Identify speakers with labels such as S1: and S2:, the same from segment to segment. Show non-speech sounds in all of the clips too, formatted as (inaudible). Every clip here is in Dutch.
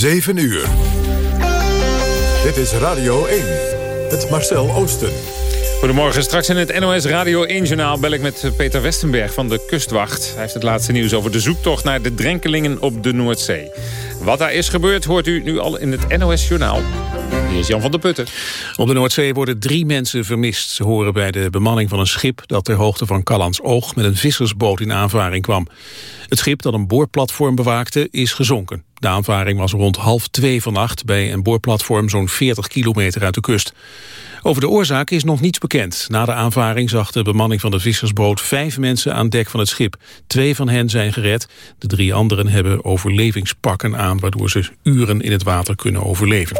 S1: 7 uur. Dit is Radio 1. Het Marcel Oosten.
S2: Goedemorgen, straks in het NOS Radio 1-journaal bel ik met Peter Westenberg van de Kustwacht. Hij heeft het laatste nieuws over de zoektocht naar de drenkelingen op de Noordzee. Wat daar is gebeurd hoort u nu al in het NOS-journaal. Hier is Jan van der Putten.
S3: Op de Noordzee worden drie mensen vermist. Ze horen bij de bemanning van een schip dat ter hoogte van Callans Oog met een vissersboot in aanvaring kwam. Het schip dat een boorplatform bewaakte is gezonken. De aanvaring was rond half twee vannacht bij een boorplatform zo'n 40 kilometer uit de kust. Over de oorzaak is nog niets bekend. Na de aanvaring zag de bemanning van de vissersboot vijf mensen aan dek van het schip. Twee van hen zijn gered. De drie anderen hebben overlevingspakken aan... waardoor ze uren in het water kunnen overleven.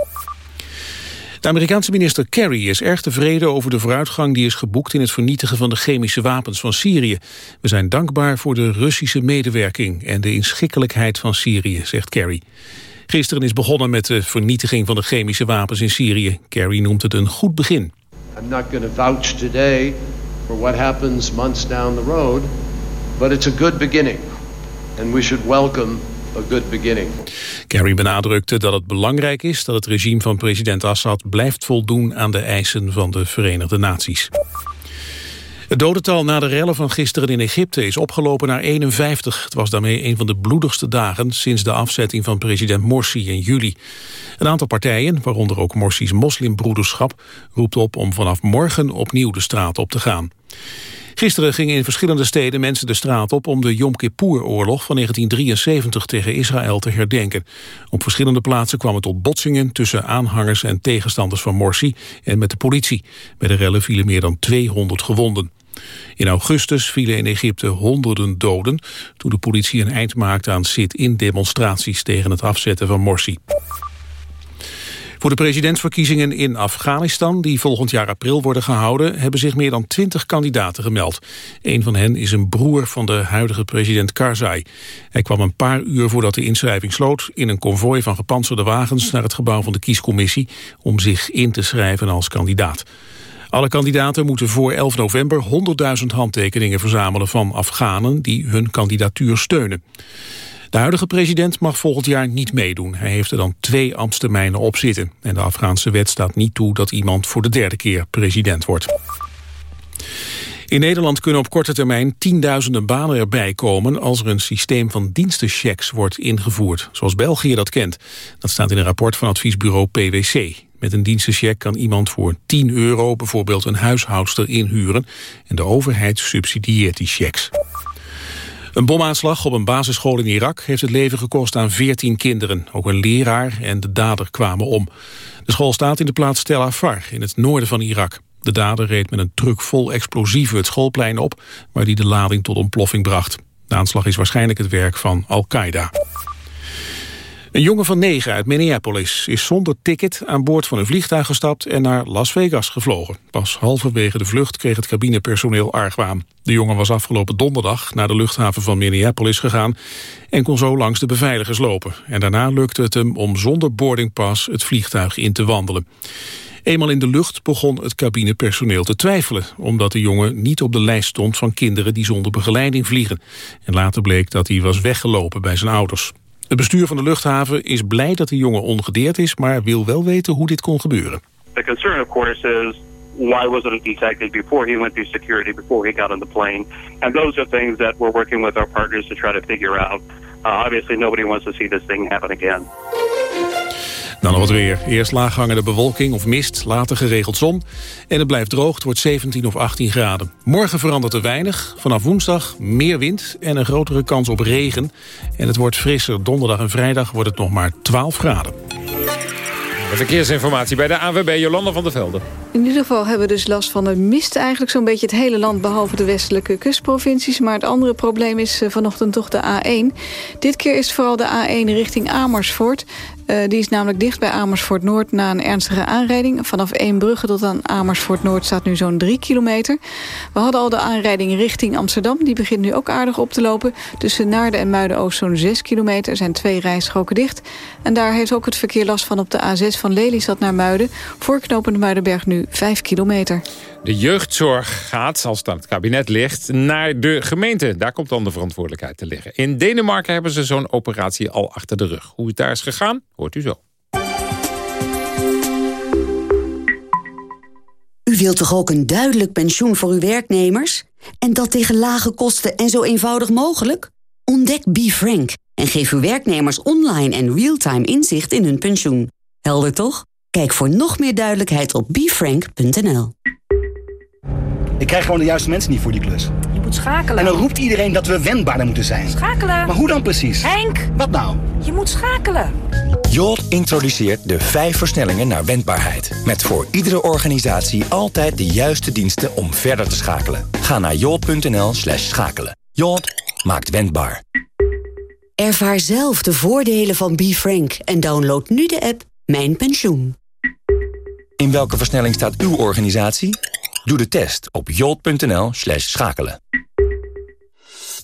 S3: De Amerikaanse minister Kerry is erg tevreden over de vooruitgang die is geboekt in het vernietigen van de chemische wapens van Syrië. We zijn dankbaar voor de Russische medewerking en de inschikkelijkheid van Syrië, zegt Kerry. Gisteren is begonnen met de vernietiging van de chemische wapens in Syrië. Kerry noemt het een goed begin.
S4: I'm not going to vouch today for what happens months down the road, but it's a good beginning. And we should welcome a good beginning.
S3: Kerry benadrukte dat het belangrijk is dat het regime van president Assad blijft voldoen aan de eisen van de Verenigde Naties. Het dodental na de rellen van gisteren in Egypte is opgelopen naar 51. Het was daarmee een van de bloedigste dagen sinds de afzetting van president Morsi in juli. Een aantal partijen, waaronder ook Morsi's moslimbroederschap, roept op om vanaf morgen opnieuw de straat op te gaan. Gisteren gingen in verschillende steden mensen de straat op om de Yom Kippur-oorlog van 1973 tegen Israël te herdenken. Op verschillende plaatsen kwam het tot botsingen tussen aanhangers en tegenstanders van Morsi en met de politie. Bij de rellen vielen meer dan 200 gewonden. In augustus vielen in Egypte honderden doden... toen de politie een eind maakte aan sit-in demonstraties tegen het afzetten van Morsi. Voor de presidentsverkiezingen in Afghanistan, die volgend jaar april worden gehouden, hebben zich meer dan twintig kandidaten gemeld. Een van hen is een broer van de huidige president Karzai. Hij kwam een paar uur voordat de inschrijving sloot in een konvooi van gepantserde wagens naar het gebouw van de kiescommissie om zich in te schrijven als kandidaat. Alle kandidaten moeten voor 11 november 100.000 handtekeningen verzamelen van Afghanen die hun kandidatuur steunen. De huidige president mag volgend jaar niet meedoen. Hij heeft er dan twee ambtstermijnen op zitten. En de Afghaanse wet staat niet toe dat iemand voor de derde keer president wordt. In Nederland kunnen op korte termijn tienduizenden banen erbij komen als er een systeem van dienstenchecks wordt ingevoerd, zoals België dat kent. Dat staat in een rapport van adviesbureau PwC. Met een dienstencheck kan iemand voor 10 euro bijvoorbeeld een huishoudster inhuren en de overheid subsidieert die checks. Een bomaanslag op een basisschool in Irak heeft het leven gekost aan 14 kinderen. Ook een leraar en de dader kwamen om. De school staat in de plaats Tel Afar in het noorden van Irak. De dader reed met een truck vol explosieven het schoolplein op... waar die de lading tot ontploffing bracht. De aanslag is waarschijnlijk het werk van Al-Qaeda. Een jongen van negen uit Minneapolis is zonder ticket aan boord van een vliegtuig gestapt en naar Las Vegas gevlogen. Pas halverwege de vlucht kreeg het cabinepersoneel argwaan. De jongen was afgelopen donderdag naar de luchthaven van Minneapolis gegaan en kon zo langs de beveiligers lopen. En daarna lukte het hem om zonder boardingpas het vliegtuig in te wandelen. Eenmaal in de lucht begon het cabinepersoneel te twijfelen... omdat de jongen niet op de lijst stond van kinderen die zonder begeleiding vliegen. En later bleek dat hij was weggelopen bij zijn ouders. Het bestuur van de luchthaven is blij dat de jongen ongedeerd is... maar wil wel weten hoe dit kon gebeuren.
S5: The concern of course is why wasn't it detected before he went through security, before he got on the plane? And those are things that we're working with our partners to try to figure out. Uh, obviously nobody wants to see this thing happen again.
S3: Dan nog wat weer. Eerst laaghangende bewolking of mist, later geregeld zon. En het blijft droog, het wordt 17 of 18 graden. Morgen verandert er weinig. Vanaf woensdag meer wind en een grotere kans op regen. En het wordt frisser. Donderdag en vrijdag wordt het nog maar 12 graden.
S2: Verkeersinformatie bij de AWB Jolanda van der Velde.
S6: In ieder geval hebben we dus last van de mist eigenlijk zo'n beetje het hele land... behalve de westelijke kustprovincies. Maar het andere probleem is eh, vanochtend toch de A1. Dit keer is het vooral de A1 richting Amersfoort. Uh, die is namelijk dicht bij Amersfoort Noord na een ernstige aanrijding. Vanaf Eembrugge tot aan Amersfoort Noord staat nu zo'n 3 kilometer. We hadden al de aanrijding richting Amsterdam. Die begint nu ook aardig op te lopen. Tussen Naarden en Muiden-Oost zo'n 6 kilometer. Er zijn twee rijstroken dicht. En daar heeft ook het verkeer last van op de A6 van Lelystad naar Muiden. Voor knopende Muidenberg nu 5 kilometer.
S2: De jeugdzorg gaat, als het aan het kabinet ligt, naar de gemeente. Daar komt dan de verantwoordelijkheid te liggen. In Denemarken hebben ze zo'n operatie al achter de rug. Hoe het daar is gegaan, Hoort u zo.
S7: U wilt toch ook een duidelijk pensioen voor uw werknemers? En dat tegen lage kosten en zo eenvoudig mogelijk? Ontdek BeFrank en geef uw werknemers online en real-time inzicht in hun pensioen. Helder toch? Kijk voor nog meer duidelijkheid op befrank.nl.
S8: Ik krijg gewoon de juiste mensen niet voor die klus.
S9: Je moet schakelen.
S8: En dan roept iedereen dat we wendbaarder moeten zijn.
S9: Schakelen.
S8: Maar hoe dan precies?
S9: Henk!
S8: Wat nou?
S9: Je moet schakelen.
S10: Jolt introduceert de vijf versnellingen naar wendbaarheid. Met voor iedere organisatie altijd de juiste diensten om verder te schakelen. Ga naar jolt.nl slash schakelen. Jolt maakt wendbaar.
S7: Ervaar zelf de voordelen van BeFrank en download nu de app Mijn Pensioen.
S10: In welke versnelling staat uw organisatie? Doe de test op jolt.nl slash schakelen.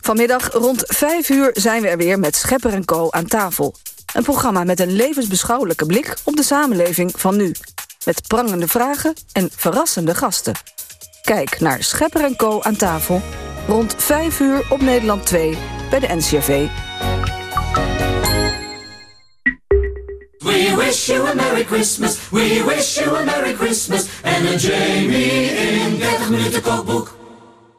S11: Vanmiddag rond 5 uur zijn we er weer met Schepper en Co. aan tafel. Een programma met een levensbeschouwelijke blik op de samenleving van nu. Met prangende vragen en verrassende gasten. Kijk naar Schepper en Co. aan tafel. Rond 5 uur op Nederland 2 bij de NCRV.
S12: We wish you a Merry Christmas. We wish you a Merry Christmas. En een Jamie in 30 minuten kookboek.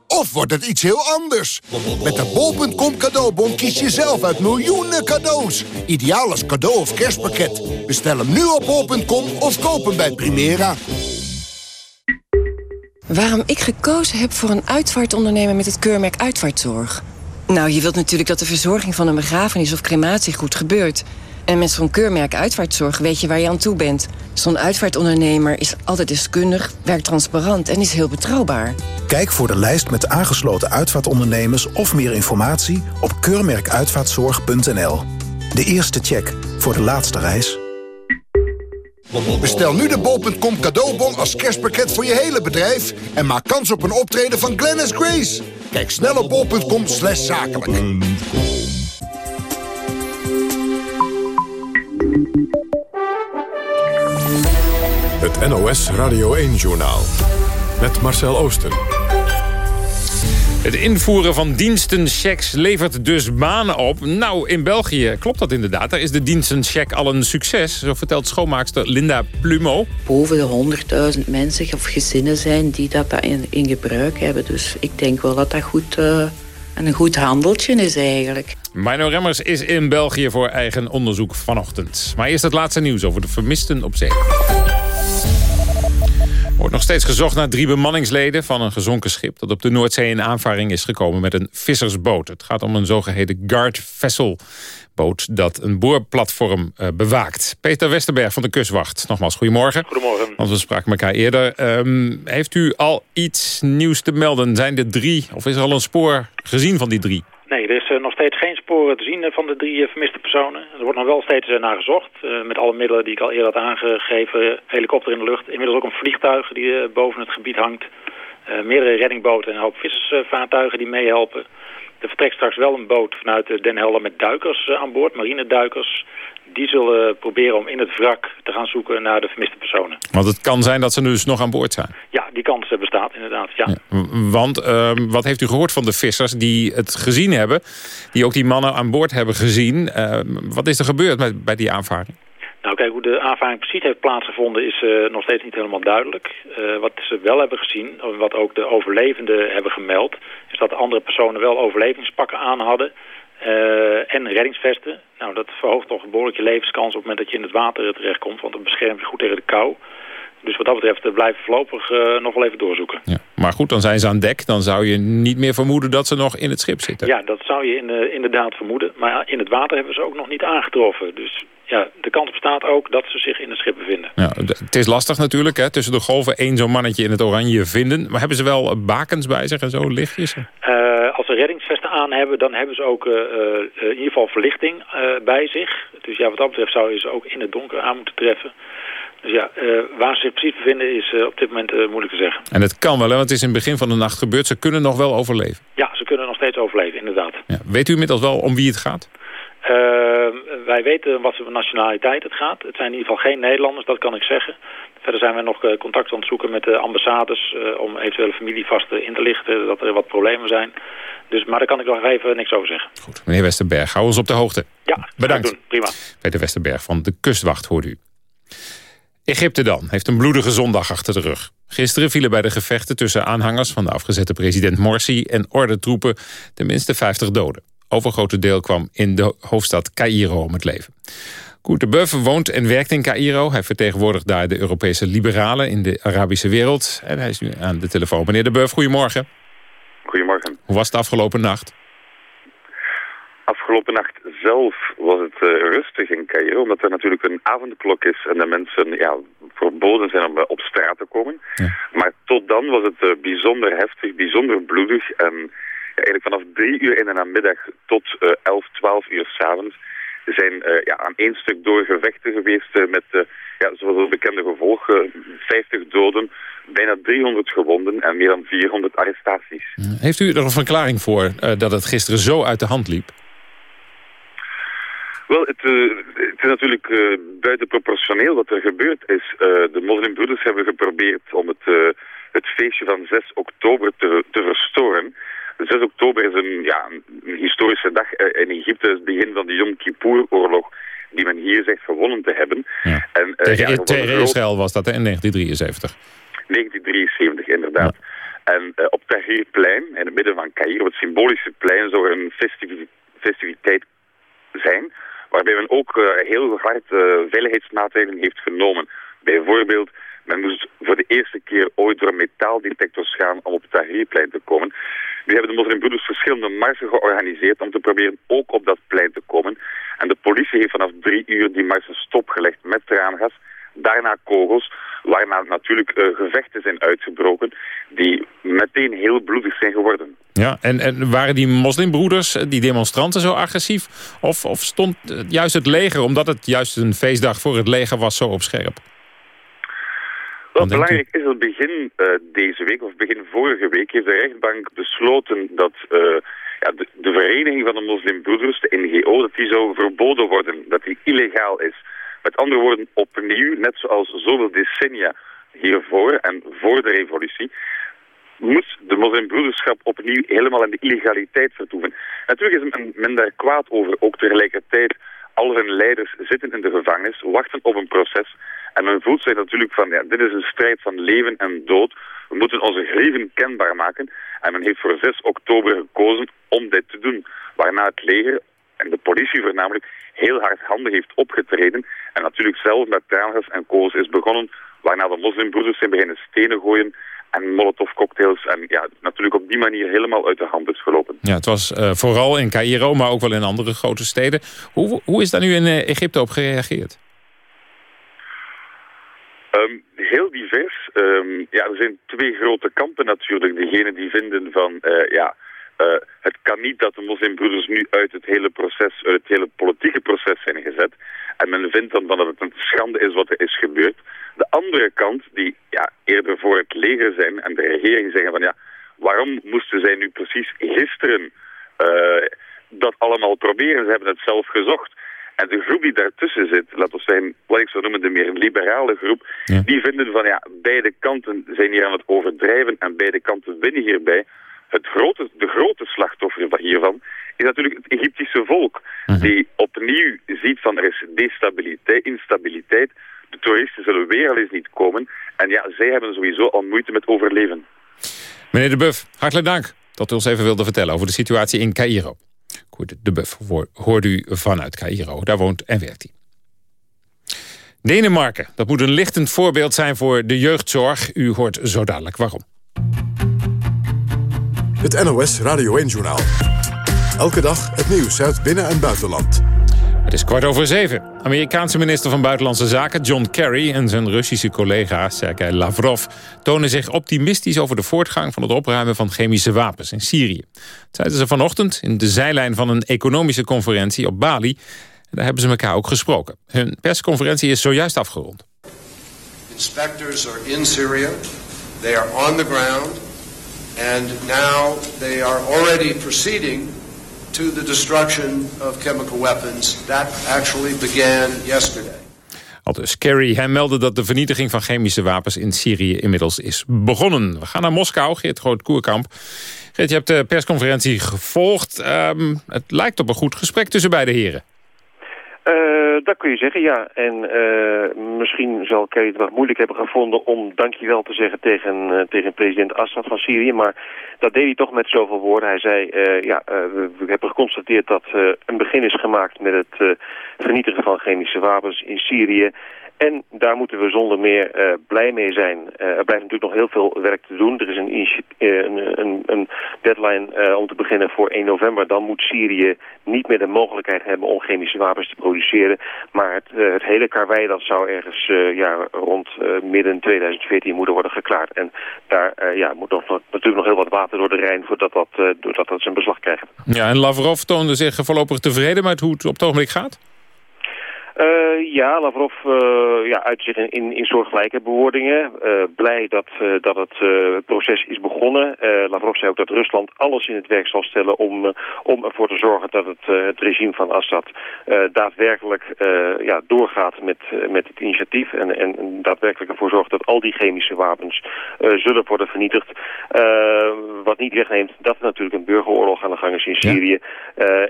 S13: Of wordt het iets heel anders? Met de bol.com cadeaubon kies je zelf uit miljoenen cadeaus. Ideaal als cadeau of kerstpakket. Bestel hem nu op bol.com of koop hem bij Primera.
S14: Waarom ik gekozen heb voor een uitvaartondernemer met het keurmerk Uitvaartzorg? Nou, je wilt natuurlijk dat de verzorging van een begrafenis of crematie goed gebeurt. En met zo'n keurmerk Uitvaartzorg weet je waar je aan toe bent. Zo'n uitvaartondernemer is altijd deskundig, werkt transparant en is heel betrouwbaar.
S15: Kijk voor de lijst met aangesloten uitvaartondernemers of meer informatie op keurmerkuitvaartzorg.nl. De eerste check voor de laatste reis.
S13: Bestel nu de bol.com cadeaubon als kerstpakket voor je hele bedrijf... en maak kans op een optreden van Glennis Grace. Kijk snel op bol.com slash zakelijk.
S1: Het NOS Radio 1-journaal. Met Marcel Oosten.
S2: Het invoeren van dienstenchecks levert dus banen op. Nou, in België klopt dat inderdaad. Daar is de dienstencheck al een succes. Zo vertelt schoonmaakster Linda Plumo.
S16: Boven de 100.000 mensen of gezinnen zijn die dat in, in gebruik hebben. Dus ik denk wel dat dat goed, uh, een goed handeltje is eigenlijk.
S2: Mino Remmers is in België voor eigen onderzoek vanochtend. Maar eerst het laatste nieuws over de vermisten op zee. Er wordt nog steeds gezocht naar drie bemanningsleden van een gezonken schip... dat op de Noordzee in aanvaring is gekomen met een vissersboot. Het gaat om een zogeheten guard vessel boot dat een boorplatform uh, bewaakt. Peter Westerberg van de Kustwacht. Nogmaals, goedemorgen.
S17: Goedemorgen.
S2: Want we spraken elkaar eerder. Um, heeft u al iets nieuws te melden? Zijn er drie, of is er al een spoor gezien van die drie?
S17: Nee, er is uh, nog steeds geen sporen te zien uh, van de drie uh, vermiste personen. Er wordt nog wel steeds naar gezocht. met alle middelen die ik al eerder had aangegeven. Helikopter in de lucht. Inmiddels ook een vliegtuig die boven het gebied hangt. meerdere reddingboten en een hoop vissersvaartuigen die meehelpen. Er vertrekt straks wel een boot vanuit Den Helder met duikers aan boord, marineduikers. Die zullen proberen om in het wrak te gaan zoeken naar de vermiste personen.
S2: Want het kan zijn dat ze dus nog aan boord zijn?
S17: Ja, die kans bestaat inderdaad, ja.
S2: ja want uh, wat heeft u gehoord van de vissers die het gezien hebben? Die ook die mannen aan boord hebben gezien. Uh, wat is er gebeurd met, bij die aanvaring?
S17: Nou kijk, hoe de aanvaring precies heeft plaatsgevonden is uh, nog steeds niet helemaal duidelijk. Uh, wat ze wel hebben gezien, wat ook de overlevenden hebben gemeld... is dat andere personen wel overlevingspakken aan hadden... Uh, en reddingsvesten. Nou, dat verhoogt toch een behoorlijk je levenskans op het moment dat je in het water terechtkomt. Want het beschermt je goed tegen de kou. Dus wat dat betreft blijven voorlopig uh, nog wel even doorzoeken.
S2: Ja. Maar goed, dan zijn ze aan dek. Dan zou je niet meer vermoeden dat ze nog in het schip zitten.
S17: Ja, dat zou je in, uh, inderdaad vermoeden. Maar in het water hebben ze ook nog niet aangetroffen. Dus ja, de kans bestaat ook dat ze zich in het schip bevinden.
S2: Ja, het is lastig natuurlijk, hè, tussen de golven één zo'n mannetje in het oranje vinden. Maar hebben ze wel bakens bij zich en zo, lichtjes?
S17: Uh, reddingsvesten aan hebben, dan hebben ze ook uh, in ieder geval verlichting bij zich. Dus ja, wat dat betreft zou je ze ook in het donker aan moeten treffen. Dus ja, uh, waar ze zich precies bevinden is uh, op dit moment uh, moeilijk te zeggen.
S2: En het kan wel, hè? want het is in het begin van de nacht gebeurd. Ze kunnen nog wel overleven.
S17: Ja, ze kunnen nog steeds overleven, inderdaad.
S2: Ja. Weet u inmiddels wel om wie het gaat?
S17: Uh, wij weten wat voor nationaliteit het gaat. Het zijn in ieder geval geen Nederlanders, dat kan ik zeggen. Verder zijn we nog contact aan het zoeken met de ambassades... Om eventuele familievasten in te lichten, dat er wat problemen zijn. Dus, maar daar kan ik nog even niks over zeggen.
S2: Goed, meneer Westerberg, hou ons op de hoogte.
S17: Ja,
S2: bedankt.
S17: Doen. Prima.
S2: Peter Westerberg van de Kustwacht, hoort u. Egypte dan heeft een bloedige zondag achter de rug. Gisteren vielen bij de gevechten tussen aanhangers van de afgezette president Morsi en ordentroepen tenminste 50 doden. Overgrote deel kwam in de hoofdstad Cairo om het leven. Koert de Buff woont en werkt in Cairo. Hij vertegenwoordigt daar de Europese liberalen in de Arabische wereld. En hij is nu aan de telefoon. Meneer de Buff, goedemorgen.
S18: Goedemorgen.
S2: Hoe was het afgelopen nacht?
S18: Afgelopen nacht zelf was het uh, rustig in Cairo, omdat er natuurlijk een avondklok is en de mensen ja, verboden zijn om uh, op straat te komen. Ja. Maar tot dan was het uh, bijzonder heftig, bijzonder bloedig. En ja, eigenlijk vanaf drie uur in de namiddag tot 11, 12 uur s'avonds zijn ja, aan één stuk door gevechten geweest met, ja, zoals het bekende gevolg, 50 doden, bijna 300 gewonden en meer dan 400 arrestaties.
S2: Heeft u er een verklaring voor dat het gisteren zo uit de hand liep?
S18: Wel, het, uh, het is natuurlijk uh, buitenproportioneel wat er gebeurd is. Uh, de moslimbroeders hebben geprobeerd om het, het feestje van 6 oktober te, te verstoren. 6 oktober is een, ja, een historische dag in Egypte, het begin van de Yom Kippur-oorlog, die men hier zegt gewonnen te hebben.
S2: Ja. En, tegen ja, tegen Israël was dat in 1973.
S18: 1973, inderdaad. Ja. En op Tahrirplein, in het midden van Cairo, het symbolische plein, zou er een festiviteit, festiviteit zijn waarbij men ook uh, heel hard uh, veiligheidsmaatregelen heeft genomen. Bijvoorbeeld, men moest voor de eerste keer ooit door metaaldetectors gaan om op het Tahrirplein te komen. Nu hebben de moslimbroeders verschillende marsen georganiseerd om te proberen ook op dat plein te komen. En de politie heeft vanaf drie uur die marsen stopgelegd met traangas. Daarna kogels, waarna natuurlijk uh, gevechten zijn uitgebroken die meteen heel bloedig zijn geworden.
S2: Ja, en, en waren die moslimbroeders, die demonstranten zo agressief? Of, of stond juist het leger, omdat het juist een feestdag voor het leger was, zo op scherp?
S18: Wel, belangrijk is dat begin uh, deze week, of begin vorige week, heeft de rechtbank besloten dat uh, ja, de, de, vereniging van de moslimbroeders, de NGO, dat die zou verboden worden, dat die illegaal is. Met andere woorden, opnieuw, net zoals zoveel decennia hiervoor en voor de revolutie, moet de moslimbroederschap opnieuw helemaal in de illegaliteit vertoeven. Natuurlijk is men daar kwaad over, ook tegelijkertijd al hun leiders zitten in de gevangenis, wachten op een proces. En men voelt zich natuurlijk van, ja, dit is een strijd van leven en dood. We moeten onze grieven kenbaar maken. En men heeft voor 6 oktober gekozen om dit te doen. Waarna het leger en de politie voornamelijk heel hardhandig heeft opgetreden. En natuurlijk zelf met traangas en kogels is begonnen. Waarna de moslimbroeders zijn beginnen stenen gooien en molotovcocktails. En ja, natuurlijk op die manier helemaal uit de hand is gelopen.
S2: Ja, het was uh, vooral in Cairo, maar ook wel in andere grote steden. Hoe, hoe is daar nu in uh, Egypte op gereageerd?
S18: Um, heel divers. Um, ja, er zijn twee grote kampen natuurlijk. Degene die vinden van, uh, ja, het kan niet dat de moslimbroeders nu uit het hele proces, uit het hele politieke proces zijn gezet. En men vindt dan dat het een schande is wat er is gebeurd. De andere kant, die ja, eerder voor het leger zijn en de regering zeggen van ja, waarom moesten zij nu precies gisteren uh, dat allemaal proberen? Ze hebben het zelf gezocht. En de groep die daartussen zit, laten we zeggen, wat ik zou noemen de meer liberale groep, ja. die vinden van ja, beide kanten zijn hier aan het overdrijven en beide kanten winnen hierbij. Het grote, de grote slachtoffer hiervan is natuurlijk het Egyptische volk, uh -huh. die opnieuw ziet van er is destabiliteit, instabiliteit, de toeristen zullen weer al eens niet komen. En ja, zij hebben sowieso al moeite met overleven.
S2: Meneer De Buff, hartelijk dank dat u ons even wilde vertellen over de situatie in Cairo. Goed, De Buff hoorde u vanuit Cairo. Daar woont en werkt hij. Denemarken, dat moet een lichtend voorbeeld zijn voor de jeugdzorg. U hoort zo dadelijk waarom.
S1: Het NOS Radio 1-journaal. Elke dag het nieuws uit binnen- en buitenland.
S2: Het is kwart over zeven. Amerikaanse minister van Buitenlandse Zaken John Kerry... en zijn Russische collega Sergei Lavrov... tonen zich optimistisch over de voortgang van het opruimen van chemische wapens in Syrië. Dat zeiden ze vanochtend in de zijlijn van een economische conferentie op Bali. En daar hebben ze elkaar ook gesproken. Hun persconferentie is zojuist afgerond.
S4: Inspectors are in Syria. They are on the ground. And now they are already proceeding to the destruction of chemical weapons. That actually began yesterday.
S2: Al dus Kerry, hij meldde dat de vernietiging van chemische wapens in Syrië inmiddels is begonnen. We gaan naar Moskou, Geert Groot-Koerkamp. Geert, je hebt de persconferentie gevolgd. Ehm, het lijkt op een goed gesprek tussen beide heren.
S19: Uh, dat kun je zeggen, ja. En uh, misschien zal Kerry het wat moeilijk hebben gevonden om dankjewel te zeggen tegen, uh, tegen president Assad van Syrië. Maar dat deed hij toch met zoveel woorden. Hij zei, ja, we, we, hebben geconstateerd dat een begin is gemaakt met het vernietigen van chemische wapens in Syrië. En daar moeten we zonder meer uh, blij mee zijn. Uh, er blijft natuurlijk nog heel veel werk te doen. Er is een, uh, een, deadline om te beginnen voor 1 november. Dan moet Syrië niet meer de mogelijkheid hebben om chemische wapens te produceren. Maar het, het hele karwei dat zou ergens ja, rond midden 2014 moeten worden geklaard. En daar ja, moet nog, natuurlijk nog heel wat water door de Rijn voordat dat, dat zijn beslag krijgt.
S2: Ja, en Lavrov toonde zich voorlopig tevreden met hoe het op het ogenblik gaat?
S19: Uh, ja, Lavrov uh, ja, uit zich in, in, in soortgelijke bewoordingen. Uh, blij dat, dat het proces is begonnen. Lavrov zei ook dat Rusland alles in het werk zal stellen om, om ervoor te zorgen dat het, het regime van Assad daadwerkelijk ja, doorgaat met, met het initiatief. En, en daadwerkelijk ervoor zorgt dat al die chemische wapens zullen worden vernietigd. wat niet wegneemt dat er natuurlijk een burgeroorlog aan de gang is in Syrië.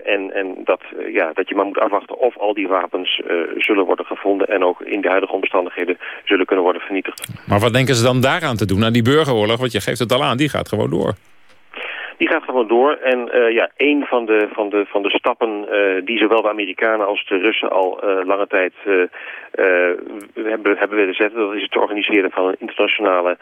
S19: en en dat, ja, dat je maar moet afwachten of al die wapens eh, zullen worden gevonden... en ook in de huidige omstandigheden zullen kunnen worden vernietigd.
S2: Maar wat denken ze dan daaraan te doen, aan die burgeroorlog? Want je geeft het al aan, die gaat gewoon door
S19: die gaat gewoon door. En uh, ja, een van de, van de, van de stappen uh, die zowel de Amerikanen als de Russen al uh, lange tijd hebben, hebben willen zetten, dat is het organiseren van een internationale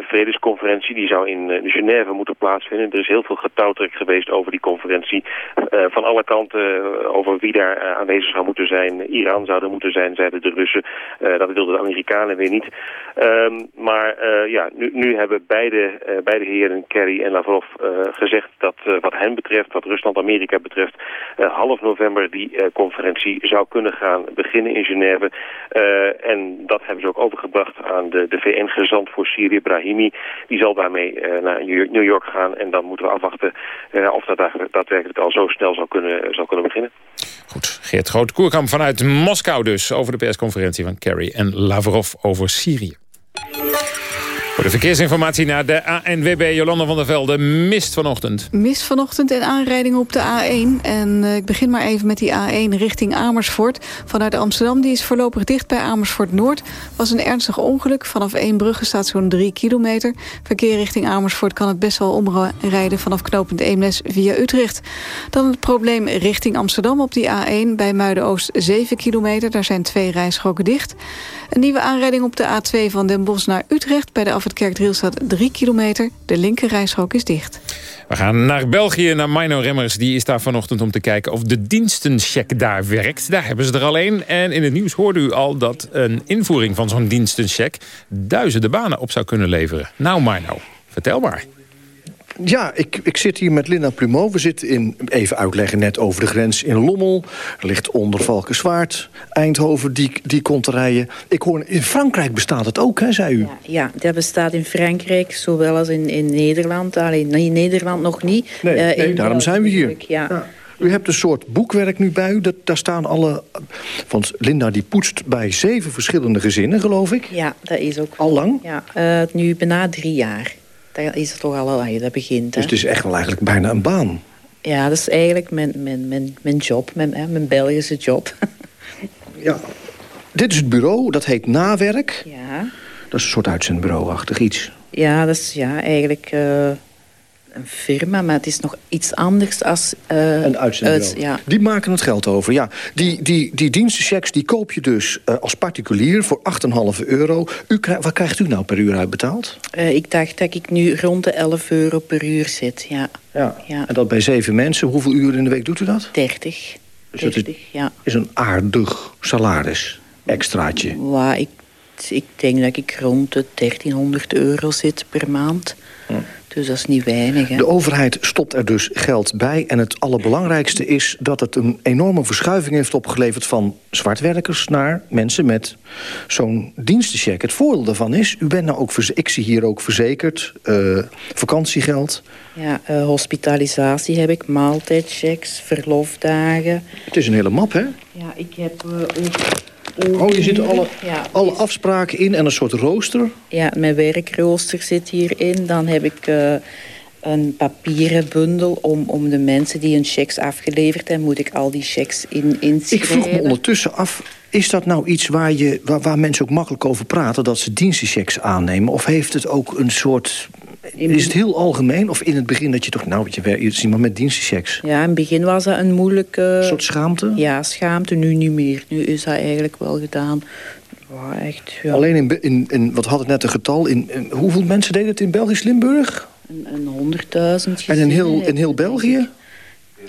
S19: vredesconferentie. Die zou in Genève moeten plaatsvinden. Er is heel veel getouwtrek geweest over die conferentie. van alle kanten over wie daar aanwezig zou moeten zijn. Iran zou er moeten zijn, zeiden de Russen. dat wilden de Amerikanen weer niet. Ehm, maar ja, nu, nu hebben beide, beide heren, Kerry en Lavrov, gezegd dat uh, wat hen betreft, wat Rusland-Amerika betreft, uh, half november die uh, conferentie zou kunnen gaan beginnen in Genève. en dat hebben ze ook overgebracht aan de, de VN-gezant voor Syrië, Brahimi. Die zal daarmee naar New York gaan en dan moeten we afwachten of dat daadwerkelijk al zo snel zou kunnen, kunnen beginnen.
S2: Goed, Geert Groot-Koerkamp vanuit Moskou dus over de persconferentie van Kerry en Lavrov over Syrië. Voor de verkeersinformatie naar de ANWB Jolanda van der Velde. Mist vanochtend.
S6: Mist vanochtend en aanrijdingen op de A1. En uh, ik begin maar even met die A1 richting Amersfoort. Vanuit Amsterdam, die is voorlopig dicht bij Amersfoort Noord. Was een ernstig ongeluk. Vanaf Eembrugge staat zo'n 3 kilometer. Verkeer richting Amersfoort kan het best wel omrijden... vanaf knooppunt Eemnes via Utrecht. Dan het probleem richting Amsterdam op die A1. Bij Muiden-Oost 7 kilometer. Daar zijn twee rijstroken dicht. Een nieuwe aanrijding op de A2 van Den Bosch naar Utrecht... bij de Afritkerk staat 3 kilometer. De linkerrijstrook is dicht.
S2: We gaan naar België, naar Mino Remmers. Die is daar vanochtend om te kijken of de dienstencheck daar werkt. Daar hebben ze er al een. En in het nieuws hoorde u al dat een invoering van zo'n dienstencheck... duizenden banen op zou kunnen leveren. Nou Mino, vertel maar.
S20: Ja, ik, ik zit hier met Linda Plumeau. We zitten in, even uitleggen, net over de grens in Lommel. ligt onder Valkenswaard. Eindhoven, die, die komt rijden. Ik hoor, in Frankrijk bestaat het ook, hè, zei u?
S16: Ja, ja dat bestaat in Frankrijk, zowel als in, in Nederland. Alleen in Nederland nog niet.
S20: Nee, uh, nee daarom zijn we hier.
S16: Ja. ja.
S20: U hebt een soort boekwerk nu bij u. Dat, daar staan alle... Want Linda die poetst bij zeven verschillende gezinnen, geloof ik.
S16: Ja, dat is ook...
S20: Al lang?
S16: Ja, uh, nu bijna drie jaar dan is het toch al, dat begint.
S20: Dus het is echt wel eigenlijk bijna een baan?
S16: Ja, dat is eigenlijk mijn, mijn, mijn, mijn job, mijn, mijn Belgische job. (laughs)
S20: ja. Dit is het bureau, dat heet Nawerk.
S16: Ja.
S20: Dat is een soort uitzendbureau-achtig iets.
S16: Ja, dat is ja, eigenlijk... Uh, een firma, maar het is nog iets anders als...
S20: Uh, een uitzendbureau.
S16: ja.
S20: Die maken het geld over, ja. Die, die, die dienstenchecks die koop je dus uh, als particulier voor 8,5 euro. U, wat krijgt u nou per uur uitbetaald?
S16: Uh, ik dacht dat ik nu rond de 11 euro per uur zit, ja.
S20: ja. ja. En dat bij zeven mensen. Hoeveel uren in de week doet u dat?
S16: 30.
S20: Dus
S16: 30,
S20: dat is,
S16: ja.
S20: is een aardig salaris, extraatje.
S16: Ja, ik, ik denk dat ik rond de 1300 euro zit per maand.
S20: Hm.
S16: Dus dat is niet weinig. Hè?
S20: De overheid stopt er dus geld bij. En het allerbelangrijkste is dat het een enorme verschuiving heeft opgeleverd... van zwartwerkers naar mensen met zo'n dienstencheck. Het voordeel daarvan is, u bent nou ook, ik zie hier ook verzekerd, uh, vakantiegeld.
S16: Ja, uh, hospitalisatie heb ik, maaltijdchecks, verlofdagen.
S20: Het is een hele map, hè?
S16: Ja, ik heb uh, ook
S20: Oh, je zit alle, ja, alle afspraken in en een soort rooster?
S16: Ja, mijn werkrooster zit hierin. Dan heb ik uh, een papieren bundel om, om de mensen die hun checks afgeleverd hebben... moet ik al die checks in, inschrijven.
S20: Ik vroeg me ondertussen af, is dat nou iets waar, je, waar, waar mensen ook makkelijk over praten... dat ze dienstenchecks aannemen? Of heeft het ook een soort is het heel algemeen? Of in het begin dat je toch... Nou, je, je is iemand met dienstenchecks.
S16: Ja, in het begin was dat een moeilijke...
S20: Een soort schaamte?
S16: Ja, schaamte. Nu niet meer. Nu is dat eigenlijk wel gedaan. Ja, echt, ja.
S20: Alleen in, in, in, wat had het net een getal... In, hoeveel mensen deden het in Belgisch Limburg?
S16: Een, een 100.000
S20: En in heel, in heel België?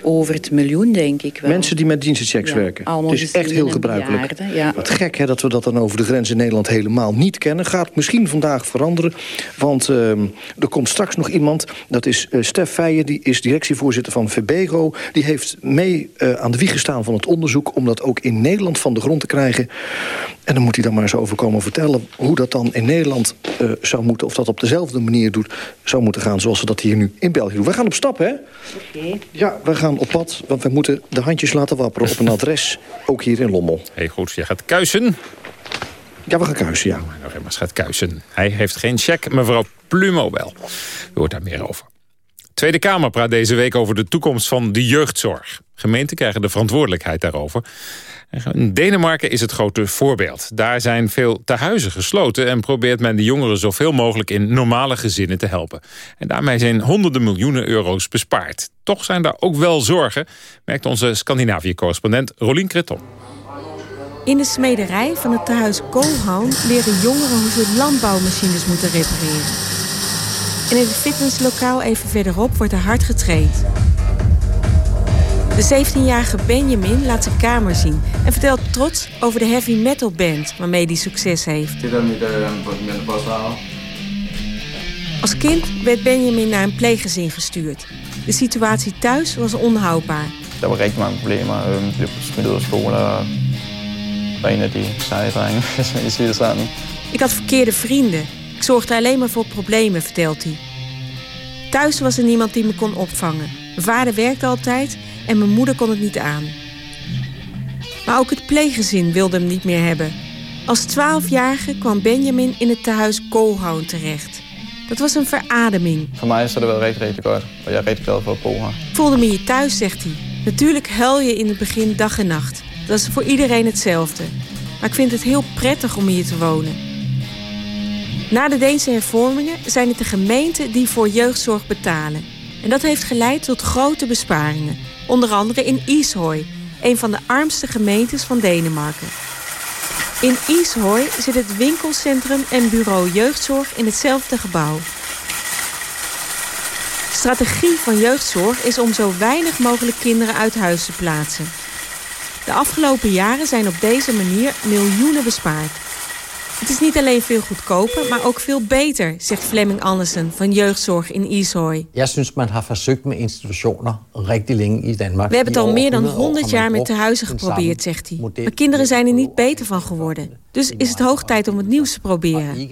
S16: Over het miljoen, denk ik wel.
S20: Mensen die met dienstenchecks werken. Het is echt heel gebruikelijk. ja. Wat gek hè, dat we dat dan over de grens in Nederland helemaal niet kennen. Gaat misschien vandaag veranderen. Want uh, er komt straks nog iemand. Dat is uh, Stef Feijen, die is directievoorzitter van VBEGO. Die heeft mee uh, aan de wieg gestaan van het onderzoek... om dat ook in Nederland van de grond te krijgen. En dan moet hij dan maar eens over komen vertellen... hoe dat dan in Nederland uh, zou moeten... of dat op dezelfde manier doet, zou moeten gaan... zoals ze dat hier nu in België doen. We gaan op stap, hè?
S16: Oké. Okay.
S20: Ja, we gaan op pad, want we moeten de handjes laten wapperen op een adres, (laughs) ook hier in Lommel.
S2: Hey, goed, je gaat kuisen.
S20: Ja, we gaan kuisen, ja.
S2: Nog eenmaal gaat kuisen. Hij heeft geen check, mevrouw Plumo wel. U hoort daar meer over. Tweede Kamer praat deze week over de toekomst van de jeugdzorg. Gemeenten krijgen de verantwoordelijkheid daarover. In Denemarken is het grote voorbeeld. Daar zijn veel tehuizen gesloten en probeert men de jongeren zoveel mogelijk in normale gezinnen te helpen. En daarmee zijn honderden miljoenen euro's bespaard. Toch zijn daar ook wel zorgen, merkt onze Scandinavië-correspondent Rolien Kreton.
S21: In de smederij van het tehuis Koolhoun leren jongeren hoe ze landbouwmachines moeten repareren. En in het fitnesslokaal even verderop wordt er hard getraind. De 17-jarige Benjamin laat zijn kamer zien en vertelt trots over de heavy metal band waarmee hij succes heeft. Als kind werd Benjamin naar een pleeggezin gestuurd. De situatie thuis was onhoudbaar.
S22: Er waren rigtig mange problemer. Ik blev smidt ud af school og var en af de seje drenge, hvis man siger det sådan.
S21: Ik had verkeerde vrienden. Ik zorgde alleen maar voor problemen, vertelt hij. Thuis was er niemand die me kon opvangen. Mijn vader werkte altijd en mijn moeder kon het niet aan. Maar ook het pleeggezin wilde hem niet meer hebben. Als twaalfjarige kwam Benjamin in het tehuis Koolhoun terecht. Dat was een verademing.
S22: Voor mij is het wel redelijk, redelijk goed. Maar jij reed wel voor Koolhoun.
S21: Ik voelde me hier thuis, zegt hij. Natuurlijk huil je in het begin dag en nacht. Dat is voor iedereen hetzelfde. Maar ik vind het heel prettig om hier te wonen. Na de Deense hervormingen zijn het de gemeenten die voor jeugdzorg betalen. En dat heeft geleid tot grote besparingen. Onder andere in Ishøj, een van de armste gemeentes van Denemarken. In Ishøj zit het winkelcentrum en bureau jeugdzorg in hetzelfde gebouw. Strategie van jeugdzorg is om zo weinig mogelijk kinderen uit huis te plaatsen. De afgelopen jaren zijn op deze manier miljoenen bespaard. Het is niet alleen veel goedkoper, maar ook veel beter, zegt Flemming Andersen van jeugdzorg in Ishøj.
S23: Jeg synes, man har forsøgt med institutioner rigtig længe i Danmark.
S21: We hebben het al meer dan 100 jaar met tehuizen geprobeerd, zegt hij. Maar kinderen zijn er niet beter van geworden. Dus is het hoog tijd om het nieuws te proberen.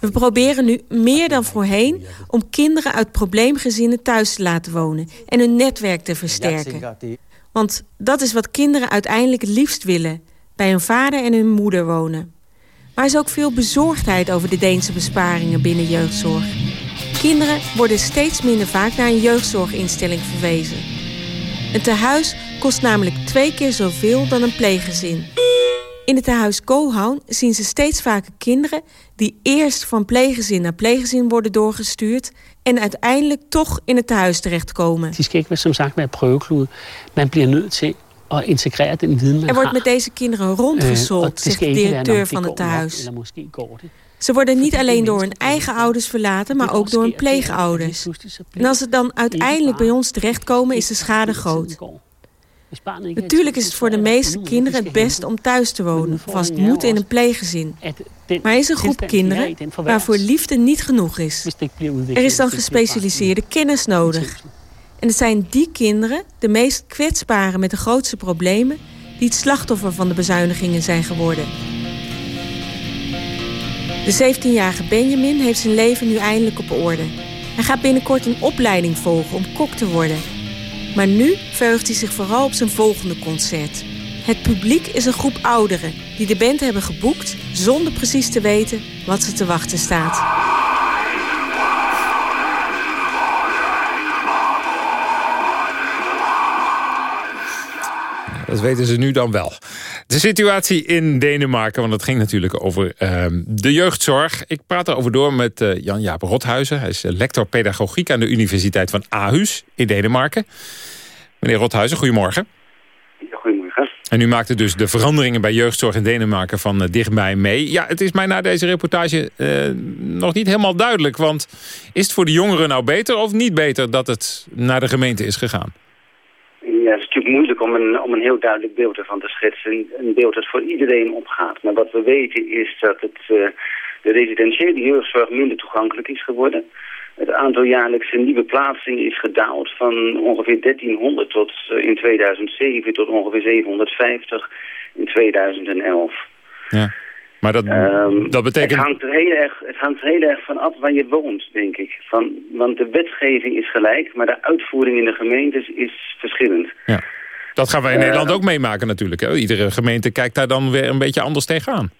S21: We proberen nu meer dan voorheen om kinderen uit probleemgezinnen thuis te laten wonen en hun netwerk te versterken. Want dat is wat kinderen uiteindelijk het liefst willen: bij hun vader en hun moeder wonen. Maar er is ook veel bezorgdheid over de Deense besparingen binnen jeugdzorg. Kinderen worden steeds minder vaak naar een jeugdzorginstelling verwezen. Een tehuis kost namelijk twee keer zoveel dan een pleeggezin. In het tehuis Koolhoun zien ze steeds vaker kinderen... die eerst van pleeggezin naar pleeggezin worden doorgestuurd... en uiteindelijk toch in het tehuis terechtkomen.
S24: Die skal ikke som sagt være prøveklude. Man bliver nødt at integrere den viden, man
S21: Er wordt met deze kinderen rondgesolkt, zegt de directeur van het tehuis. Ze worden niet alleen door hun eigen ouders verlaten, maar ook door hun pleegouders. En als ze dan uiteindelijk bij ons terechtkomen, is de schade groot. Natuurlijk is het voor de meeste kinderen het beste om thuis te wonen... of als het moet in een pleeggezin. Maar er is een groep kinderen waarvoor liefde niet genoeg is. Er is dan gespecialiseerde kennis nodig. En het zijn die kinderen, de meest kwetsbaren met de grootste problemen... die het slachtoffer van de bezuinigingen zijn geworden. De 17-jarige Benjamin heeft zijn leven nu eindelijk op orde. Hij gaat binnenkort een opleiding volgen om kok te worden. Maar nu verheugt hij zich vooral op zijn volgende concert. Het publiek is een groep ouderen die de band hebben geboekt... zonder precies te weten wat ze te wachten staat.
S2: Dat weten ze nu dan wel. De situatie in Denemarken, want het ging natuurlijk over ehm, de jeugdzorg. Ik praat erover door met uh, Jan-Jaap Rothuizen. Hij is eh, lector pedagogiek aan de Universiteit van Aarhus in Denemarken. Meneer Rothuizen, goedemorgen.
S25: Goedemorgen.
S2: En u maakte dus de veranderingen bij jeugdzorg in Denemarken van uh, dichtbij mee. Ja, het is mij na deze reportage nog niet helemaal duidelijk. Want is het voor de jongeren nou beter of niet beter dat het naar de gemeente is gegaan?
S25: Het is natuurlijk moeilijk om een, om een heel duidelijk beeld ervan te schetsen. Een beeld dat voor iedereen opgaat. Maar wat we weten is dat het, uh, de residentiële jeugdzorg minder toegankelijk is geworden. Het aantal jaarlijkse nieuwe plaatsingen is gedaald van ongeveer 1300 tot, uh, in 2007 tot ongeveer 750 in 2011.
S2: Ja. Maar dat,
S25: um,
S2: dat betekent...
S25: Het hangt, er heel erg, het hangt er heel erg van af waar je woont, denk ik. Van, want de wetgeving is gelijk, maar de uitvoering in de gemeentes is verschillend.
S2: Ja. Dat gaan wij in uh, Nederland ook meemaken natuurlijk. Hè? Iedere gemeente kijkt daar dan weer een beetje anders tegenaan.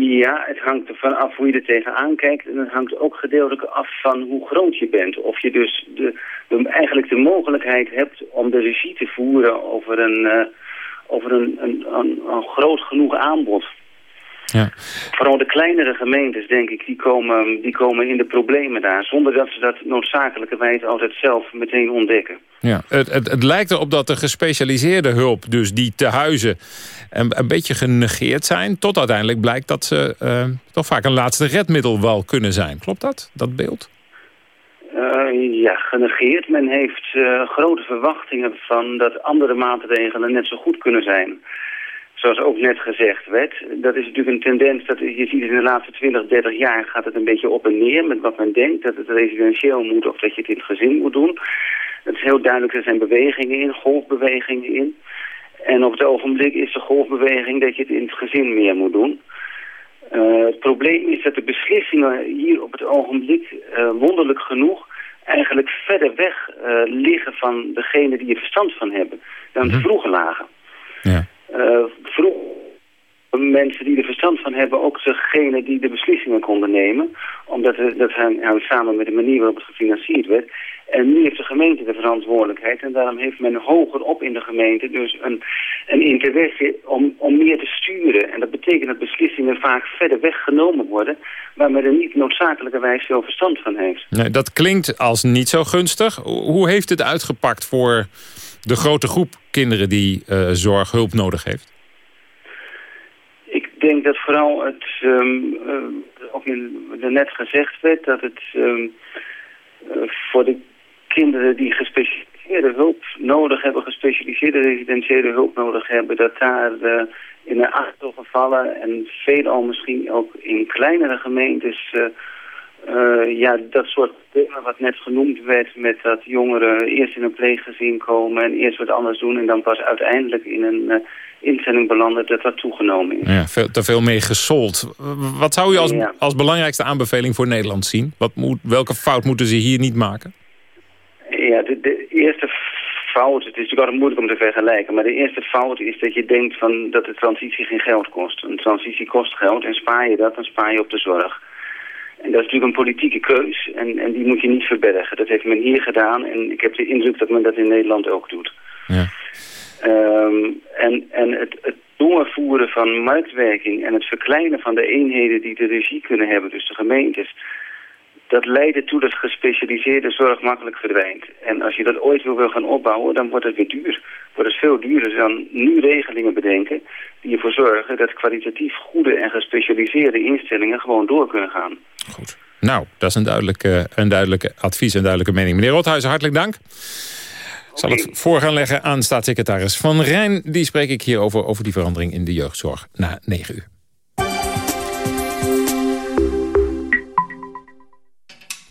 S25: Ja, het hangt ervan af hoe je er tegenaan kijkt. En het hangt ook gedeeltelijk af van hoe groot je bent. Of je dus de, de eigenlijk de mogelijkheid hebt om de regie te voeren over een, uh, over een, een, een, een groot genoeg aanbod.
S2: Ja.
S25: Vooral de kleinere gemeentes, denk ik, die komen, die komen in de problemen daar... zonder dat ze dat noodzakelijkerwijs altijd zelf meteen ontdekken.
S2: Ja, het, het, het lijkt erop dat de gespecialiseerde hulp, dus die te huizen... een, een beetje genegeerd zijn, tot uiteindelijk blijkt dat ze uh, toch vaak een laatste redmiddel wel kunnen zijn. Klopt dat, dat beeld?
S25: Uh, ja, genegeerd. Men heeft uh, grote verwachtingen van dat andere maatregelen net zo goed kunnen zijn zoals ook net gezegd werd, dat is natuurlijk een tendens dat je ziet in de laatste 20, 30 jaar gaat het een beetje op en neer met wat men denkt, dat het residentieel moet of dat je het in het gezin moet doen. Het is heel duidelijk, er zijn bewegingen in, golfbewegingen in. En op het ogenblik is de golfbeweging dat je het in het gezin meer moet doen. Uh, het probleem is dat de beslissingen hier op het ogenblik, uh, wonderlijk genoeg, eigenlijk verder weg uh, liggen van degene die er verstand van hebben, dan de vroege lagen.
S2: Ja.
S25: Uh, vroeg mensen die er verstand van hebben ook degene die de beslissingen konden nemen. Omdat het, dat hangt samen met de manier waarop het gefinancierd werd. En nu heeft de gemeente de verantwoordelijkheid. En daarom heeft men hoger op in de gemeente dus een, een interesse om, om meer te sturen. En dat betekent dat beslissingen vaak verder weggenomen worden. Waar men er niet noodzakelijkerwijs veel verstand van heeft.
S2: Nee, dat klinkt als niet zo gunstig. Hoe heeft het uitgepakt voor de grote groep kinderen die uh, zorg, hulp nodig heeft?
S25: Ik denk dat vooral het, um, uh, ook in, er net gezegd werd, dat het um, uh, voor de kinderen die gespecialiseerde hulp nodig hebben, gespecialiseerde residentiële hulp nodig hebben, dat daar in een aantal gevallen en veelal misschien ook in kleinere gemeentes ja, dat soort dingen wat net genoemd werd... met dat jongeren eerst in een pleeggezin komen... en eerst wat anders doen... en dan pas uiteindelijk in een uh, instelling belanden... dat dat toegenomen is.
S2: Ja, veel, te veel mee gesold. Wat zou u als, ja. als belangrijkste aanbeveling voor Nederland zien? Wat moet, welke fout moeten ze hier niet maken?
S25: Ja, de, de eerste fout... het is natuurlijk altijd moeilijk om te vergelijken... maar de eerste fout is dat je denkt van dat de transitie geen geld kost. Een transitie kost geld en spaar je dat, dan spaar je op de zorg... En dat is natuurlijk een politieke keus en, en die moet je niet verbergen. Dat heeft men hier gedaan en ik heb de indruk dat men dat in Nederland ook doet.
S2: Ja.
S25: Um, en en het, het doorvoeren van marktwerking en het verkleinen van de eenheden die de regie kunnen hebben, dus de gemeentes, dat leidt ertoe dat gespecialiseerde zorg makkelijk verdwijnt. En als je dat ooit wil gaan opbouwen, dan wordt het weer duur. Wordt het veel duurder dan nu regelingen bedenken die ervoor zorgen dat kwalitatief goede en gespecialiseerde instellingen gewoon door kunnen gaan.
S2: Goed. Nou, dat is een duidelijke, een duidelijke advies en duidelijke mening. Meneer Rothuizen, hartelijk dank. zal het voor gaan leggen aan staatssecretaris Van Rijn. Die spreek ik hierover, over die verandering in de jeugdzorg na 9 uur.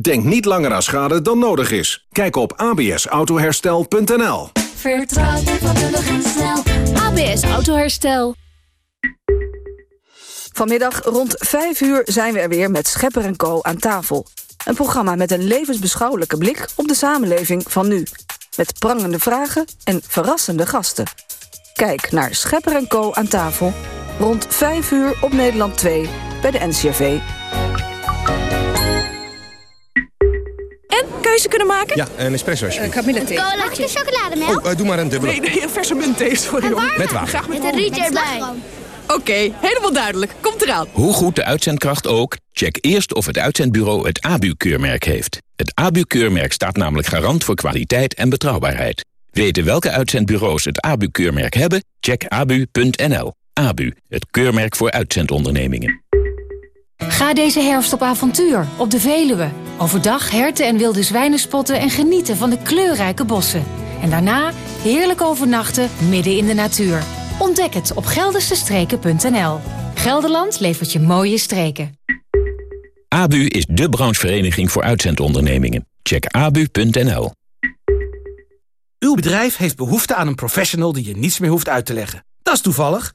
S26: Denk niet langer aan schade dan nodig is. Kijk op absautoherstel.nl
S27: Vertrouw je vakkundig en snel. ABS Autoherstel.
S11: Vanmiddag rond 5 uur zijn we er weer met Schepper en Co. aan tafel. Een programma met een levensbeschouwelijke blik op de samenleving van nu. Met prangende vragen en verrassende gasten. Kijk naar Schepper en Co. aan tafel. Rond 5 uur op Nederland 2 bij de NCRV.
S28: Keuze kunnen maken?
S29: Ja, een espresso alsjeblieft.
S28: Camilla thee.
S30: Mag ik een chocolademelk?
S29: Oh, eh, doe maar een dubbele.
S28: Nee, nee, een verse muntthee, sorry hoor.
S29: Met water.
S28: Graag met,
S30: Met een rietje erbij.
S28: Oké, helemaal duidelijk. Komt eraan.
S31: Hoe goed de uitzendkracht ook, check eerst of het uitzendbureau het ABU-keurmerk heeft. Het ABU-keurmerk staat namelijk garant voor kwaliteit en betrouwbaarheid. Weten welke uitzendbureaus het ABU-keurmerk hebben? Check abu.nl. ABU, het keurmerk voor uitzendondernemingen.
S32: Ga deze herfst op avontuur op de Veluwe. Overdag herten en wilde zwijnen spotten en genieten van de kleurrijke bossen. En daarna heerlijk overnachten midden in de natuur. Ontdek het op geldersestreken.nl. Gelderland levert je mooie streken.
S31: ABU is de branchevereniging voor uitzendondernemingen. Check abu.nl.
S33: Uw bedrijf heeft behoefte aan een professional die je niets meer hoeft uit te leggen. Dat is toevallig.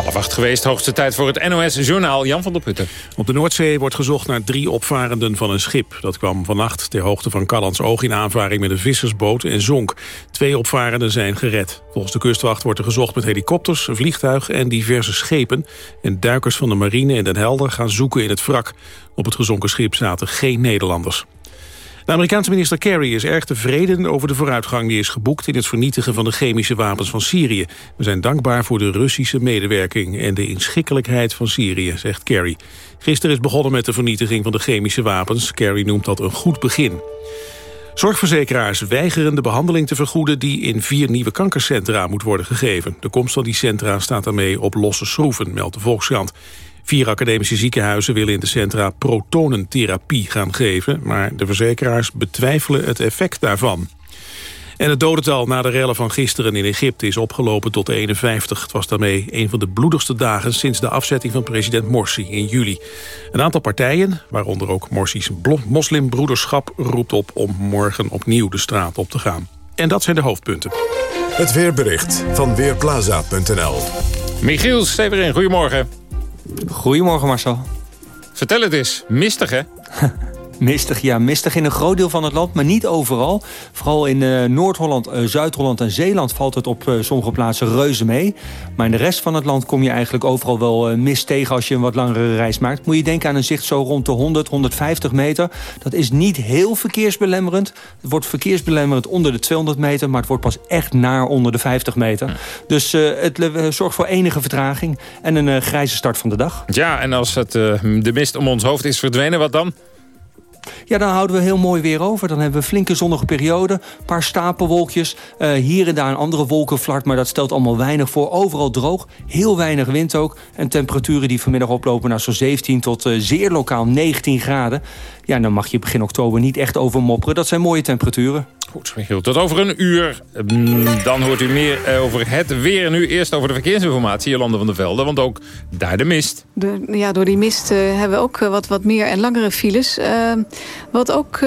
S2: Half acht geweest, hoogste tijd voor het NOS-journaal. Jan van der Putten.
S3: Op de Noordzee wordt gezocht naar drie opvarenden van een schip. Dat kwam vannacht ter hoogte van Callans Oog in aanvaring met een vissersboot en zonk. Twee opvarenden zijn gered. Volgens de kustwacht wordt er gezocht met helikopters, een vliegtuig en diverse schepen. En duikers van de marine in Den Helder gaan zoeken in het wrak. Op het gezonken schip zaten geen Nederlanders. De Amerikaanse minister Kerry is erg tevreden over de vooruitgang die is geboekt in het vernietigen van de chemische wapens van Syrië. We zijn dankbaar voor de Russische medewerking en de inschikkelijkheid van Syrië, zegt Kerry. Gisteren is begonnen met de vernietiging van de chemische wapens. Kerry noemt dat een goed begin. Zorgverzekeraars weigeren de behandeling te vergoeden... die in vier nieuwe kankercentra moet worden gegeven. De komst van die centra staat daarmee op losse schroeven, meldt de Volkskrant. Vier academische ziekenhuizen willen in de centra protonentherapie gaan geven... maar de verzekeraars betwijfelen het effect daarvan. En het dodental na de rellen van gisteren in Egypte is opgelopen tot 51. Het was daarmee een van de bloedigste dagen sinds de afzetting van president Morsi in juli. Een aantal partijen, waaronder ook Morsi's moslimbroederschap... roept op om morgen opnieuw de straat op te gaan. En dat zijn de hoofdpunten.
S1: Het weerbericht van Weerplaza.nl
S2: Michiel Severin, goedemorgen.
S34: Goedemorgen Marcel.
S2: Vertel het eens, mistig hè? (laughs)
S34: Mistig, ja. Mistig in een groot deel van het land, maar niet overal. Vooral in uh, Noord-Holland, uh, Zuid-Holland en Zeeland valt het op uh, sommige plaatsen reuze mee. Maar in de rest van het land kom je eigenlijk overal wel mist tegen... als je een wat langere reis maakt. Moet je denken aan een zicht zo rond de 100, 150 meter. Dat is niet heel verkeersbelemmerend. Het wordt verkeersbelemmerend onder de 200 meter... maar het wordt pas echt naar onder de 50 meter. Dus het zorgt voor enige vertraging en een grijze start van de dag.
S2: Ja, en als het, de mist om ons hoofd is verdwenen, wat dan?
S34: Ja, dan houden we heel mooi weer over. Dan hebben we flinke zonnige periode. Een paar stapelwolkjes. Uh, hier en daar een andere wolkenvlak. Maar dat stelt allemaal weinig voor. Overal droog. Heel weinig wind ook. En temperaturen die vanmiddag oplopen naar zo'n 17 tot uh, zeer lokaal 19 graden. Ja, dan mag je begin oktober niet echt over mopperen. Dat zijn mooie temperaturen.
S2: Goed, Michiel. Tot over een uur. Dan hoort u meer over het weer. Nu eerst over de verkeersinformatie, Jolande van der Velde. Want ook daar de mist.
S6: De, ja, door die mist uh, hebben we ook wat, wat meer en langere files. Wat ook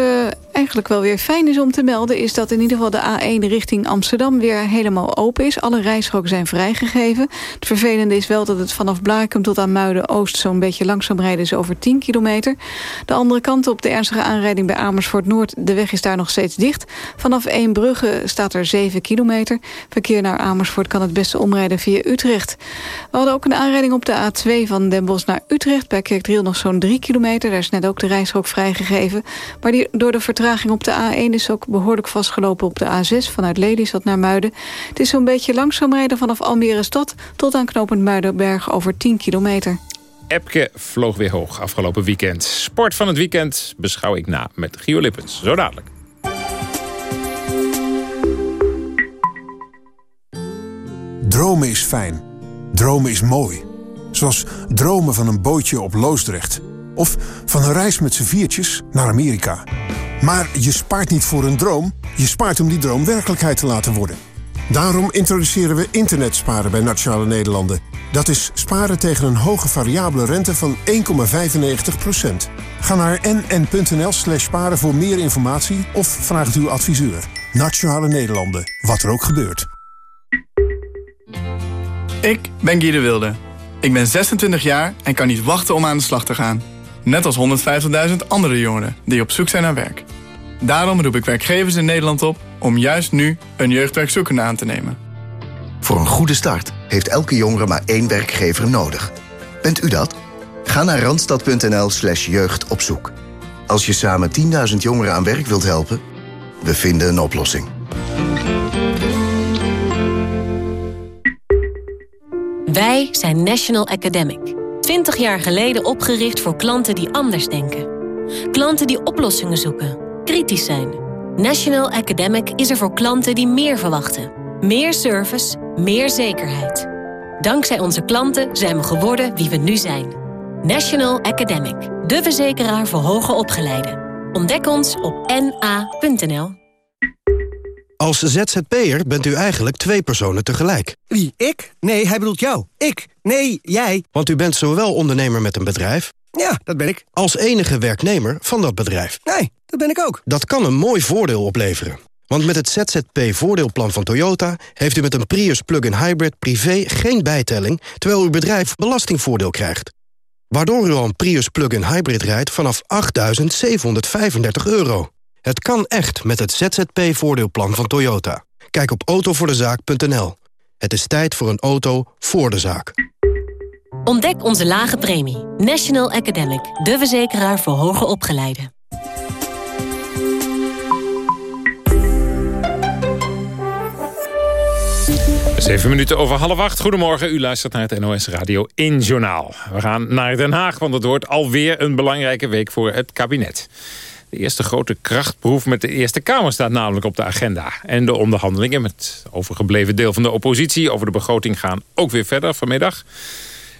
S6: eigenlijk wel weer fijn is om te melden... is dat in ieder geval de A1 richting Amsterdam weer helemaal open is. Alle rijstroken zijn vrijgegeven. Het vervelende is wel dat het vanaf Blaakum tot aan Muiden-Oost... zo'n beetje langzaam rijden is over 10 kilometer. De andere kant op de ernstige aanrijding bij Amersfoort-Noord... de weg is daar nog steeds dicht. Vanaf Eembrugge staat er 7 kilometer. Verkeer naar Amersfoort kan het beste omrijden via Utrecht. We hadden ook een aanrijding op de A2 van Den Bosch naar Utrecht. Bij Kerkdriel nog zo'n 3 kilometer. Daar is net ook de rijstrook vrijgegeven. Maar die, door de op de A1 is ook behoorlijk vastgelopen op de A6... vanuit Lelystad naar Muiden. Het is zo'n beetje langzaam rijden vanaf Almere Stad... tot aan knooppunt Muidenberg over 10 kilometer.
S2: Epke vloog weer hoog afgelopen weekend. Sport van het weekend beschouw ik na met Gio Lippens. Zo dadelijk.
S35: Dromen is fijn. Dromen is mooi. Zoals dromen van een bootje op Loosdrecht. Of van een reis met z'n viertjes naar Amerika. Maar je spaart niet voor een droom. Je spaart om die droom werkelijkheid te laten worden. Daarom introduceren we internetsparen bij Nationale Nederlanden. Dat is sparen tegen een hoge variabele rente van 1,95%. Ga naar nn.nl slash sparen voor meer informatie of vraag uw adviseur. Nationale Nederlanden, wat er ook gebeurt.
S36: Ik ben Guy de Wilde. Ik ben 26 jaar en kan niet wachten om aan de slag te gaan. Net als 150.000 andere jongeren die op zoek zijn naar werk. Daarom roep ik werkgevers in Nederland op om juist nu een jeugdwerkzoekende aan te nemen.
S37: Voor een goede start heeft elke jongere maar één werkgever nodig. Bent u dat? Ga naar randstad.nl slash jeugdopzoek. Als je samen 10.000 jongeren aan werk wilt helpen, we vinden een oplossing.
S38: Wij zijn National Academic. 20 jaar geleden opgericht voor klanten die anders denken. Klanten die oplossingen zoeken, kritisch zijn. National Academic is er voor klanten die meer verwachten. Meer service, meer zekerheid. Dankzij onze klanten zijn we geworden wie we nu zijn. National Academic, de verzekeraar voor hoger opgeleiden. Ontdek ons op na.nl.
S39: Als ZZP'er bent u eigenlijk twee personen tegelijk.
S40: Wie, ik? Nee, hij bedoelt jou. Ik? Nee, jij.
S39: Want u bent zowel ondernemer met een bedrijf...
S40: Ja, dat ben ik.
S39: ...als enige werknemer van dat bedrijf.
S40: Nee, dat ben ik ook.
S39: Dat kan een mooi voordeel opleveren. Want met het ZZP-voordeelplan van Toyota... heeft u met een Prius plug-in hybrid privé geen bijtelling... terwijl uw bedrijf belastingvoordeel krijgt. Waardoor u al een Prius plug-in hybrid rijdt vanaf 8.735 euro. Het kan echt met het ZZP-voordeelplan van Toyota. Kijk op autovoordezaak.nl. Het is tijd voor een auto voor de zaak.
S38: Ontdek onze lage premie. National Academic, de verzekeraar voor hoger opgeleiden.
S2: Zeven minuten over half acht. Goedemorgen, u luistert naar het NOS Radio in Journaal. We gaan naar Den Haag, want het wordt alweer een belangrijke week voor het kabinet. De eerste grote krachtproef met de Eerste Kamer staat namelijk op de agenda. En de onderhandelingen met het overgebleven deel van de oppositie... over de begroting gaan ook weer verder vanmiddag.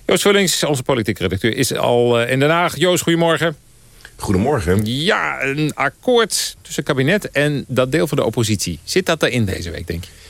S2: Joost Vullings, onze politiek redacteur, is al in Den Haag. Joost, goedemorgen.
S41: Goedemorgen.
S2: Ja, een akkoord tussen kabinet en dat deel van de oppositie. Zit dat erin deze week, denk je?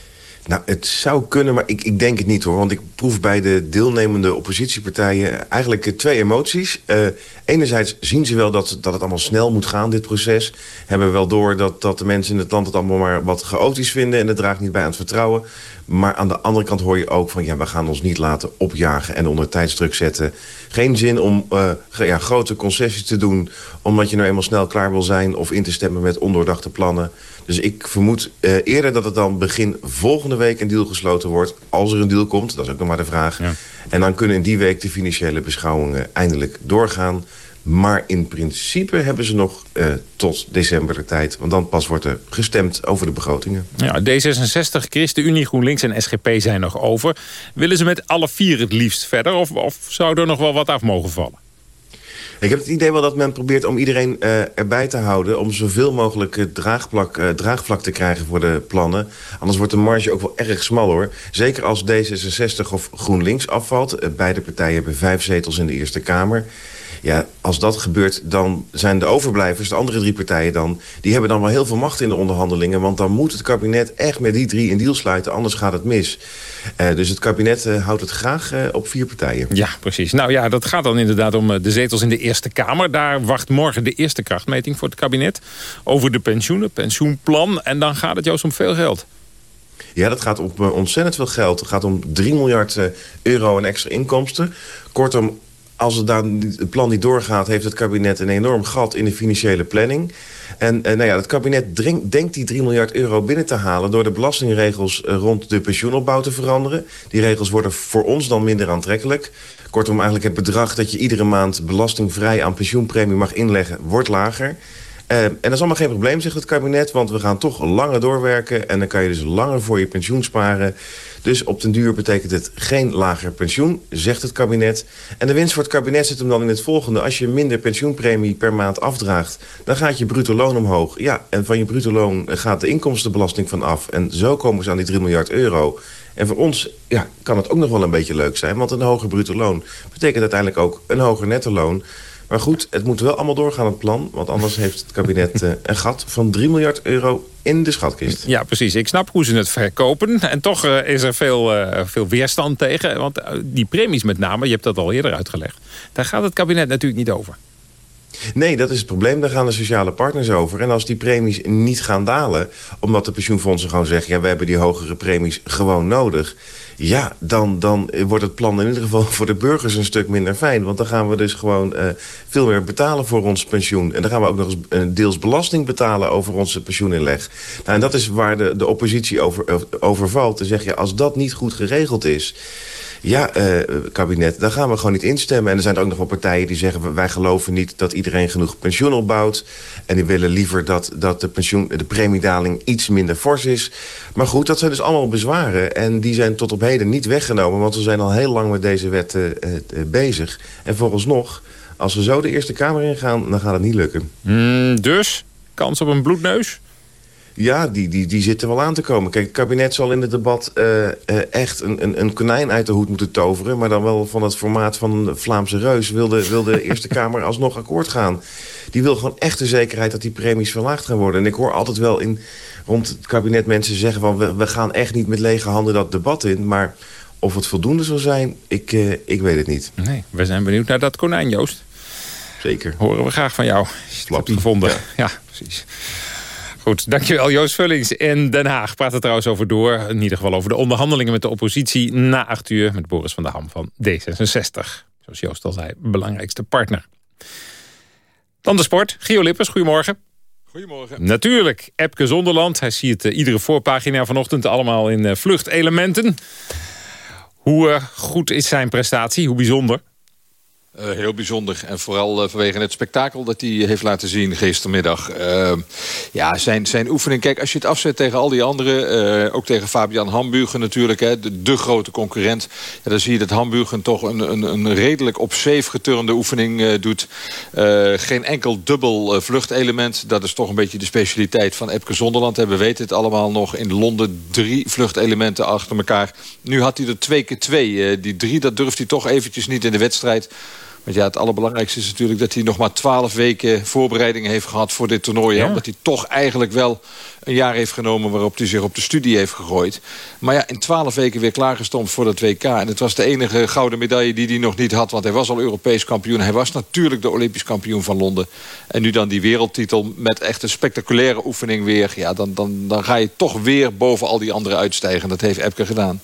S41: Nou, het zou kunnen, maar ik, ik denk het niet hoor. Want ik proef bij de deelnemende oppositiepartijen eigenlijk twee emoties. Uh, enerzijds zien ze wel dat, dat het allemaal snel moet gaan, dit proces. Hebben wel door dat, dat de mensen in het land het allemaal maar wat chaotisch vinden... en het draagt niet bij aan het vertrouwen. Maar aan de andere kant hoor je ook van... ja, we gaan ons niet laten opjagen en onder tijdsdruk zetten. Geen zin om uh, ja, grote concessies te doen... omdat je nou eenmaal snel klaar wil zijn... of in te stemmen met ondoordachte plannen. Dus ik vermoed uh, eerder dat het dan begin volgende week een deal gesloten wordt. Als er een deal komt, dat is ook nog maar de vraag. Ja. En dan kunnen in die week de financiële beschouwingen eindelijk doorgaan. Maar in principe hebben ze nog uh, tot december de tijd. Want dan pas wordt er gestemd over de begrotingen.
S2: Ja, D66, ChristenUnie, GroenLinks en SGP zijn nog over. Willen ze met alle vier het liefst verder? Of, of zou er nog wel wat af mogen vallen?
S41: Ik heb het idee wel dat men probeert om iedereen uh, erbij te houden... om zoveel mogelijk uh, draagvlak, uh, draagvlak te krijgen voor de plannen. Anders wordt de marge ook wel erg smal, hoor. Zeker als D66 of GroenLinks afvalt. beide partijen hebben vijf zetels in de Eerste Kamer. Ja, als dat gebeurt, dan zijn de overblijvers, de andere drie partijen dan... die hebben dan wel heel veel macht in de onderhandelingen... want dan moet het kabinet echt met die drie een deal sluiten, anders gaat het mis. Uh, dus het kabinet uh, houdt het graag uh, op vier partijen.
S2: Ja, precies. Nou ja, dat gaat dan inderdaad om de zetels in de Eerste Kamer. Daar wacht morgen de eerste krachtmeting voor het kabinet... over de pensioenen, pensioenplan. En dan gaat het juist om veel geld.
S41: Ja, dat gaat om ontzettend veel geld. Het gaat om 3 miljard euro in extra inkomsten. Kortom, als het, dan, plan niet doorgaat... heeft het kabinet een enorm gat in de financiële planning. En uh, nou ja, het kabinet denkt die 3 miljard euro binnen te halen... door de belastingregels uh, rond de pensioenopbouw te veranderen. Die regels worden voor ons dan minder aantrekkelijk. Kortom, eigenlijk het bedrag dat je iedere maand belastingvrij aan pensioenpremie mag inleggen... wordt lager. Uh, en dat is allemaal geen probleem, zegt het kabinet... want we gaan toch langer doorwerken... en dan kan je dus langer voor je pensioen sparen... Dus op den duur betekent het geen lager pensioen, zegt het kabinet. En de winst voor het kabinet zit hem dan in het volgende. Als je minder pensioenpremie per maand afdraagt... dan gaat je bruto loon omhoog. Ja, en van je bruto loon gaat de inkomstenbelasting van af. En zo komen ze aan die 3 miljard euro. En voor ons ja, kan het ook nog wel een beetje leuk zijn. Want een hoger bruto loon betekent uiteindelijk ook een hoger netto loon. Maar goed, het moet wel allemaal doorgaan, het plan. Want anders heeft het kabinet uh, een gat van 3 miljard euro in de schatkist.
S2: Ja, precies. Ik snap hoe ze het verkopen. En toch uh, is er veel, uh, veel weerstand tegen. Want die premies met name, je hebt dat al eerder uitgelegd... daar gaat het kabinet natuurlijk niet over.
S41: Nee, dat is het probleem. Daar gaan de sociale partners over. En als die premies niet gaan dalen... omdat de pensioenfondsen gewoon zeggen... ja, we hebben die hogere premies gewoon nodig... ja, dan, dan wordt het plan in ieder geval voor de burgers een stuk minder fijn. Want dan gaan we dus gewoon uh, veel meer betalen voor ons pensioen. En dan gaan we ook nog eens uh, deels belasting betalen over onze pensioeninleg. Nou, en dat is waar de, de oppositie over, over valt. Te zeggen, ja, als dat niet goed geregeld is... Ja, kabinet, daar gaan we gewoon niet instemmen. En er zijn ook nog wel partijen die zeggen... wij geloven niet dat iedereen genoeg pensioen opbouwt. En die willen liever dat, dat de, pensioen, de premiedaling iets minder fors is. Maar goed, dat zijn dus allemaal bezwaren. En die zijn tot op heden niet weggenomen. Want we zijn al heel lang met deze wet uh, uh, bezig. En vooralsnog, als we zo de Eerste Kamer ingaan... dan gaat het niet lukken.
S2: Mm, dus, kans op een bloedneus?
S41: Ja, die, die, die zitten wel aan te komen. Kijk, het kabinet zal in het debat uh, uh, echt een, een, een konijn uit de hoed moeten toveren... maar dan wel van het formaat van een Vlaamse reus... wil de, wil de (laughs) Eerste Kamer alsnog akkoord gaan. Die wil gewoon echt de zekerheid dat die premies verlaagd gaan worden. En ik hoor altijd wel in, rond het kabinet mensen zeggen... van we, we gaan echt niet met lege handen dat debat in... maar of het voldoende zal zijn, ik, uh, ik weet het niet.
S2: Nee, we zijn benieuwd naar dat konijn, Joost.
S41: Zeker.
S2: Horen we graag van jou. Slap gevonden. Ja. ja, precies. Goed, dankjewel Joost Vullings. In Den Haag praat het trouwens over door. In ieder geval over de onderhandelingen met de oppositie na acht uur... met Boris van der Ham van D66. Zoals Joost al zei, belangrijkste partner. Dan de sport. Gio Lippers, goedemorgen.
S42: Goedemorgen.
S2: Natuurlijk, Epke Zonderland. Hij ziet uh, iedere voorpagina vanochtend allemaal in uh, vluchtelementen. Hoe uh, goed is zijn prestatie? Hoe bijzonder?
S42: Uh, heel bijzonder. En vooral uh, vanwege het spektakel dat hij heeft laten zien gistermiddag. Uh, ja, zijn, zijn oefening. Kijk, als je het afzet tegen al die anderen... ook tegen Fabian Hamburger natuurlijk, hè, de, de grote concurrent... Ja, dan zie je dat Hamburger toch een, een, een redelijk op safe geturnde oefening doet. geen enkel dubbel vluchtelement. Dat is toch een beetje de specialiteit van Epke Zonderland. we weten het allemaal nog. In Londen drie vluchtelementen achter elkaar. Nu had hij er twee keer twee. die drie, dat durft hij toch eventjes niet in de wedstrijd... Want ja, het allerbelangrijkste is natuurlijk dat hij nog maar twaalf weken voorbereiding heeft gehad voor dit toernooi. Ja. Omdat hij toch eigenlijk wel een jaar heeft genomen waarop hij zich op de studie heeft gegooid. Maar ja, in twaalf weken weer klaargestomd voor dat WK. En het was de enige gouden medaille die hij nog niet had. Want hij was al Europees kampioen. Hij was natuurlijk de Olympisch kampioen van Londen. En nu dan die wereldtitel met echt een spectaculaire oefening weer. Ja, dan, dan, dan ga je toch weer boven al die anderen uitstijgen. Dat heeft Epke gedaan.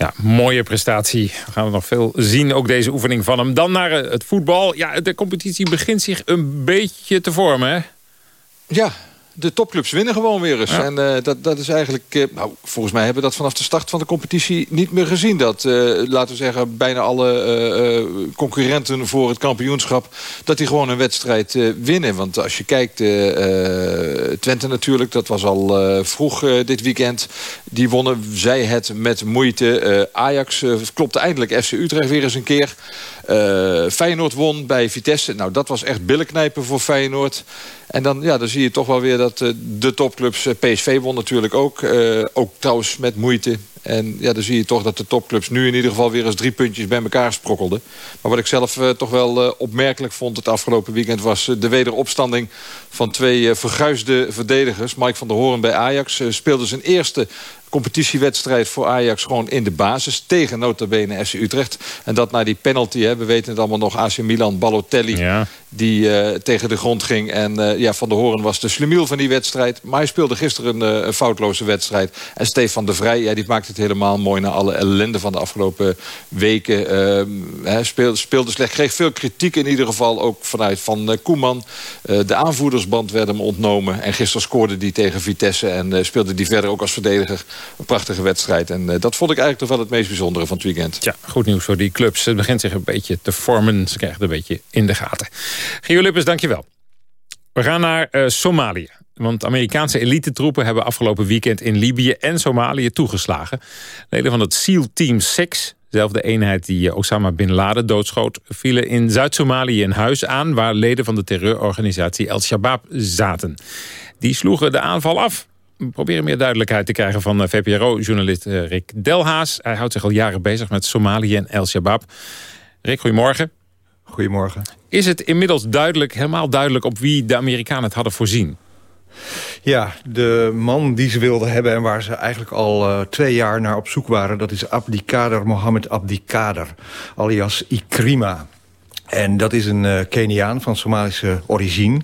S2: Ja, mooie prestatie. We gaan nog veel zien, ook deze oefening van hem. Dan naar het voetbal. Ja, de competitie begint zich een beetje te vormen, hè?
S42: Ja, de topclubs winnen gewoon weer eens. Ja. En uh, dat, dat is eigenlijk... Uh, nou, volgens mij hebben we dat vanaf de start van de competitie niet meer gezien. Dat, uh, laten we zeggen, bijna alle concurrenten voor het kampioenschap... dat die gewoon een wedstrijd winnen. Want als je kijkt, Twente natuurlijk, dat was al vroeg dit weekend. Die wonnen zij het met moeite. Ajax klopte eindelijk FC Utrecht weer eens een keer. Uh, Feyenoord won bij Vitesse. Nou, dat was echt billenknijpen voor Feyenoord. En dan, ja, dan zie je toch wel weer dat uh, de topclubs... PSV won natuurlijk ook. Ook trouwens met moeite. En ja, dan zie je toch dat de topclubs nu in ieder geval weer eens drie puntjes bij elkaar sprokkelden. Maar wat ik zelf toch wel opmerkelijk vond het afgelopen weekend... was de wederopstanding van twee verguisde verdedigers. Mike van der Hoorn bij Ajax speelde zijn eerste competitiewedstrijd voor Ajax gewoon in de basis. Tegen notabene FC Utrecht. En dat na die penalty, hè, we weten het allemaal nog, AC Milan, Balotelli... Ja. die uh, tegen de grond ging. En uh, ja, Van der Horen was de slemiel van die wedstrijd. Maar hij speelde gisteren een, uh, een foutloze wedstrijd. En Stefan de Vrij, ja, die maakt het helemaal mooi... na alle ellende van de afgelopen weken. He, speelde, speelde slecht, kreeg veel kritiek in ieder geval. Ook vanuit Van Koeman. de aanvoerdersband werd hem ontnomen. En gisteren scoorde hij tegen Vitesse. En speelde die verder ook als verdediger een prachtige wedstrijd. En uh, dat vond ik eigenlijk toch wel het meest bijzondere van het weekend.
S2: Ja, goed nieuws voor die clubs. Het begint zich een beetje te vormen. Ze krijgen het een beetje in de gaten. Gio Lippes, dankjewel. We gaan naar uh, Somalië. Want Amerikaanse elitetroepen hebben afgelopen weekend in Libië en Somalië toegeslagen. Leden van het SEAL Team 6, dezelfde eenheid die Osama Bin Laden doodschoot... vielen in Zuid-Somalië een huis aan... waar leden van de terreurorganisatie El-Shabaab zaten. Die sloegen de aanval af we proberen meer duidelijkheid te krijgen van VPRO-journalist Rick Delhaas. Hij houdt zich al jaren bezig met Somalië en El-Shabaab. Rick, goedemorgen.
S43: Goedemorgen.
S2: Is het inmiddels duidelijk, helemaal duidelijk op wie de Amerikanen het hadden voorzien?
S43: Ja, de man die ze wilden hebben en waar ze eigenlijk al uh, twee jaar naar op zoek waren... dat is Abdikader Mohammed Abdikader, alias Ikrima. En dat is een uh, Keniaan van Somalische origine.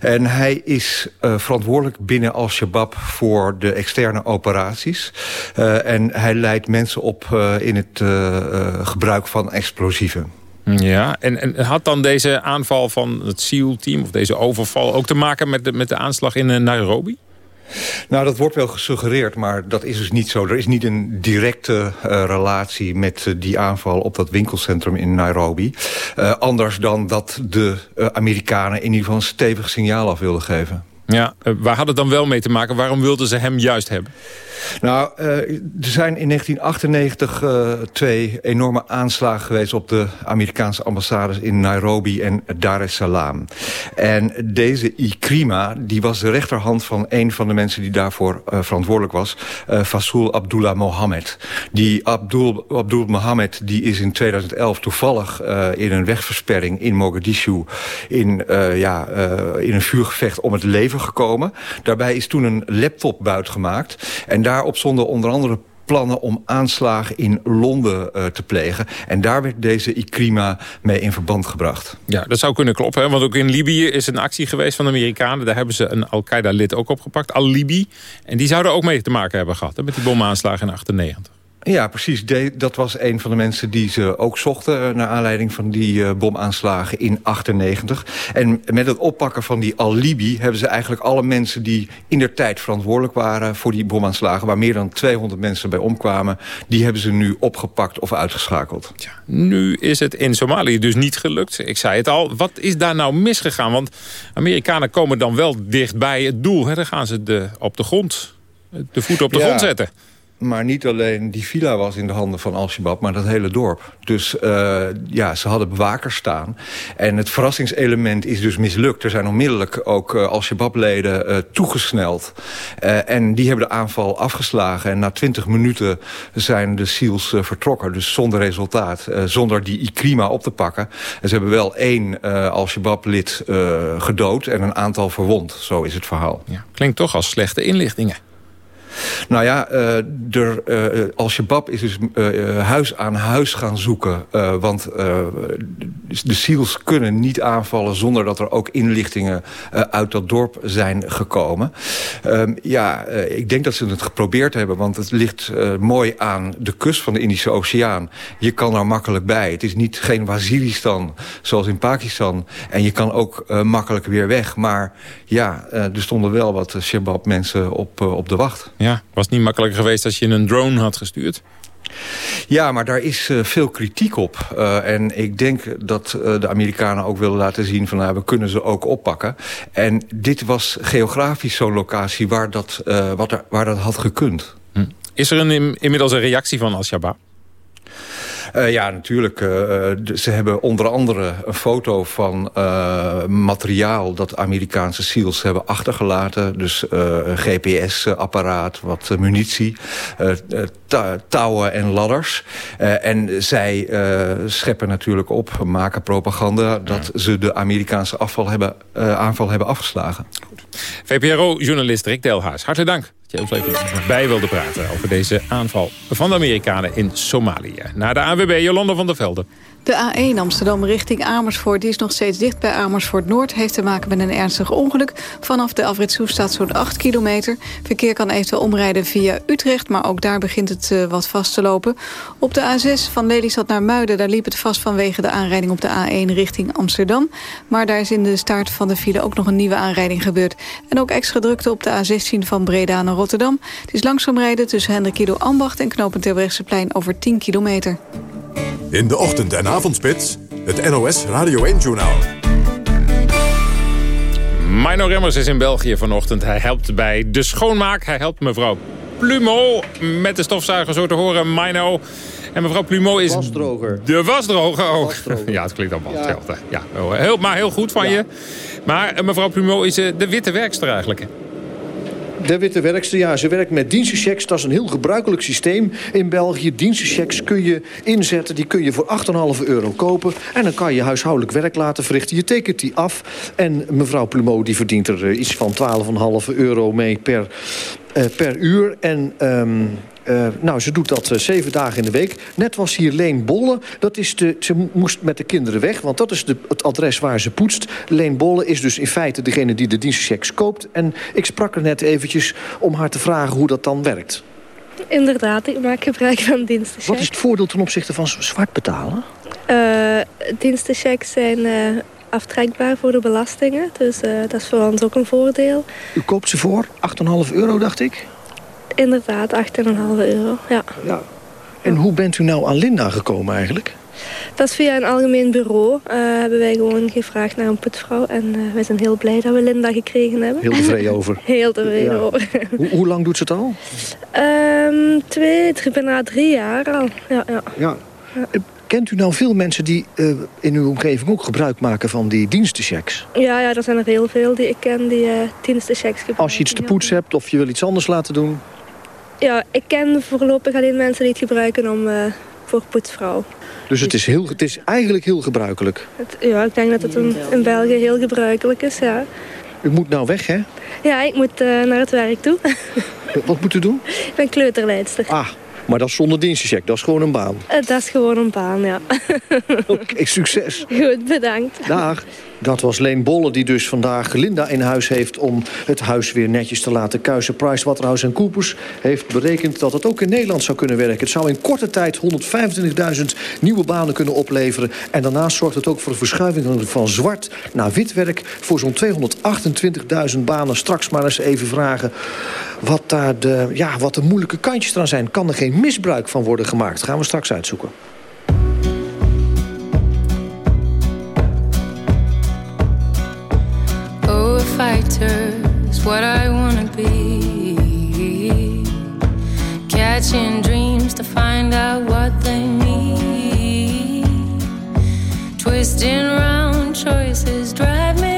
S43: En hij is uh, verantwoordelijk binnen Al-Shabaab voor de externe operaties. Uh, en hij leidt mensen op in het gebruik van explosieven.
S2: Ja, en, en, had dan deze aanval van het SEAL-team... of deze overval ook te maken met de, met de aanslag in Nairobi?
S43: Nou, dat wordt wel gesuggereerd, maar dat is dus niet zo. Er is niet een directe uh, relatie met uh, die aanval op dat winkelcentrum in Nairobi. Uh, anders dan dat de Amerikanen in ieder geval een stevig signaal af wilden geven.
S2: Ja, waar had het dan wel mee te maken? Waarom wilden ze hem juist hebben?
S43: Nou, uh, er zijn in 1998 uh, twee enorme aanslagen geweest... op de Amerikaanse ambassades in Nairobi en Dar es Salaam. En deze Ikrima, die was de rechterhand van een van de mensen... die daarvoor uh, verantwoordelijk was, Fasoul Abdullah Mohammed. Die Abdul, Abdul Mohammed die is in 2011 toevallig in een wegversperring in Mogadishu... in, ja, in een vuurgevecht om het leven gekomen. Daarbij is toen een laptop buitgemaakt... En daarop stonden onder andere plannen om aanslagen in Londen uh, te plegen. En daar werd deze Ikrima mee in verband gebracht.
S2: Ja, dat zou kunnen kloppen. Hè? Want ook in Libië is een actie geweest van de Amerikanen. Daar hebben ze een Al-Qaeda-lid ook opgepakt, Al-Libi. En die zouden ook mee te maken hebben gehad met die bomaanslagen in 98.
S43: Ja, precies. De, dat was een van de mensen die ze ook zochten... naar aanleiding van die uh, bomaanslagen in 98. En met het oppakken van die Al-Libi... hebben ze eigenlijk alle mensen die in der tijd verantwoordelijk waren... voor die bomaanslagen, waar meer dan 200 mensen bij omkwamen... die hebben ze nu opgepakt of uitgeschakeld.
S2: Ja, nu is het in Somalië dus niet gelukt. Ik zei het al. Wat is daar nou misgegaan? Want Amerikanen komen dan wel dichtbij het doel. Hè? Dan gaan ze de, op de grond, de voeten op de ja. grond zetten.
S43: Maar niet alleen die villa was in de handen van Al-Shabaab, maar dat hele dorp. Dus uh, ja, ze hadden bewakers staan. En het verrassingselement is dus mislukt. Er zijn onmiddellijk ook uh, Al-Shabaab-leden uh, toegesneld. en die hebben de aanval afgeslagen. En na twintig minuten zijn de SEALs vertrokken. Dus zonder resultaat. zonder die Ikrima op te pakken. En ze hebben wel één Al-Shabaab-lid gedood en een aantal verwond. Zo is het verhaal.
S2: Ja, klinkt toch als slechte inlichtingen.
S43: Nou ja, uh, er, uh, Al-Shabaab is dus uh, huis aan huis gaan zoeken. want de SEALs kunnen niet aanvallen... zonder dat er ook inlichtingen uit dat dorp zijn gekomen. Ehm, ja, ik denk dat ze het geprobeerd hebben. Want het ligt mooi aan de kust van de Indische Oceaan. Je kan er makkelijk bij. Het is niet geen Waziristan zoals in Pakistan. En je kan ook makkelijk weer weg. Maar ja, er stonden wel wat Shabab mensen op, op de wacht.
S2: Ja, was het niet makkelijker geweest als je een drone had gestuurd?
S43: Ja, maar daar is uh, veel kritiek op. Uh, en ik denk dat uh, de Amerikanen ook willen laten zien... van nou, we kunnen ze ook oppakken. En dit was geografisch zo'n locatie waar dat, wat er, waar dat had gekund.
S2: Hm. Is er een, inmiddels een reactie van Al-Shabaab?
S43: Ja, natuurlijk. ze hebben onder andere een foto van materiaal... dat Amerikaanse SEALs hebben achtergelaten. Dus een GPS-apparaat, wat munitie, touwen en ladders. en zij scheppen natuurlijk op, maken propaganda... dat ze de Amerikaanse afval hebben, aanval hebben afgeslagen.
S2: VPRO-journalist Rick Delhaas, hartelijk dank je ons even bij wilde praten... over deze aanval van de Amerikanen in Somalië. Naar de AWB, Jolanda van der Velde.
S6: De A1 Amsterdam richting Amersfoort die is nog steeds dicht bij Amersfoort Noord. Heeft te maken met een ernstig ongeluk. Vanaf de afritsoef staat zo'n 8 kilometer. Verkeer kan eventueel omrijden via Utrecht, maar ook daar begint het uh, wat vast te lopen. Op de A6 van Lelystad naar Muiden, daar liep het vast vanwege de aanrijding op de A1 richting Amsterdam. Maar daar is in de start van de file ook nog een nieuwe aanrijding gebeurd. En ook extra drukte op de A16 van Breda naar Rotterdam. Het is langzaam rijden tussen Hendrik Ambacht en Knopend Terbrechtseplein over 10 kilometer.
S1: In de ochtend- en avondspits, het NOS Radio 1-journaal.
S2: Mino Remmers is in België vanochtend. Hij helpt bij de schoonmaak. Hij helpt mevrouw Plumo met de stofzuiger zo te horen. Mino. En mevrouw Plumo is
S20: wasdroger.
S2: de wasdroger ook. Ja, het klinkt allemaal ja. hetzelfde. Ja, heel, maar heel goed van je. Maar eh, mevrouw Plumo is eh, de witte werkster eigenlijk.
S20: De witte werkster, ja, ze werkt met dienstenchecks. Dat is een heel gebruikelijk systeem in België. Dienstenchecks kun je inzetten, die kun je voor 8,5 euro kopen. En dan kan je huishoudelijk werk laten verrichten. Je tekent die af. En mevrouw Plumeau die verdient er eh, iets van 12,5 euro mee per, uh, per uur. En um, uh, nou, ze doet dat uh, zeven dagen in de week. Net was hier Leen Bolle. Dat is de, ze moest met de kinderen weg, want dat is de, het adres waar ze poetst. Leen Bolle is dus in feite degene die de dienstenchecks koopt. En ik sprak er net eventjes om haar te vragen hoe dat dan werkt.
S44: Inderdaad, ik maak gebruik van dienstenchecks.
S20: Wat is het voordeel ten opzichte van zwart betalen?
S44: Uh, dienstenchecks zijn aftrekbaar voor de belastingen. Dus dat is voor ons ook een voordeel.
S20: U koopt ze voor 8,5 euro, dacht ik?
S44: Inderdaad, 8,5 euro, ja.
S20: ja. En hoe bent u nou aan Linda gekomen eigenlijk?
S44: Dat is via een algemeen bureau. Uh, hebben wij gewoon gevraagd naar een poetsvrouw. En uh, wij zijn heel blij dat we Linda gekregen hebben.
S20: Heel tevreden (laughs) over.
S44: heel tevreden ja. over.
S20: Hoe, hoe, lang doet ze het al?
S44: Um, twee, drie, bijna drie jaar al. Ja, ja.
S20: ja. ja. Kent u nou veel mensen die uh, in uw omgeving ook gebruik maken van die dienstenchecks?
S44: Ja, ja, er zijn er heel veel die ik ken die dienstenchecks gebruiken.
S20: Als je iets te poetsen hebt of je wil iets anders laten doen?
S44: Ja, ik ken voorlopig alleen mensen die het gebruiken om, uh, voor poetsvrouw.
S20: Dus het is, heel, het is eigenlijk heel gebruikelijk?
S44: Het, ja, ik denk dat het in, in België heel gebruikelijk is, ja.
S20: U moet nou weg, hè?
S44: Ja, ik moet uh, naar het werk toe. (laughs)
S20: Wat moet u doen?
S44: Ik ben kleuterleidster.
S20: Ah, maar dat is zonder dienstencheck, dat is gewoon een baan?
S44: Uh, dat is gewoon een baan, ja. (laughs)
S20: Oké, okay, succes.
S44: Goed, bedankt.
S20: Dag. Dat was Leen Bolle die dus vandaag Linda in huis heeft... om het huis weer netjes te laten kuisen. Pricewaterhouse Coopers heeft berekend dat het ook in Nederland zou kunnen werken. Het zou in korte tijd 125.000 nieuwe banen kunnen opleveren. En daarnaast zorgt het ook voor de verschuiving van zwart naar wit werk... voor zo'n 228.000 banen. Straks maar eens even vragen wat, daar de, ja, wat de moeilijke kantjes eraan zijn. Kan er geen misbruik van worden gemaakt? Gaan we straks uitzoeken.
S45: Is what I wanna be. Catching dreams to find out what they mean. Twisting round choices drive me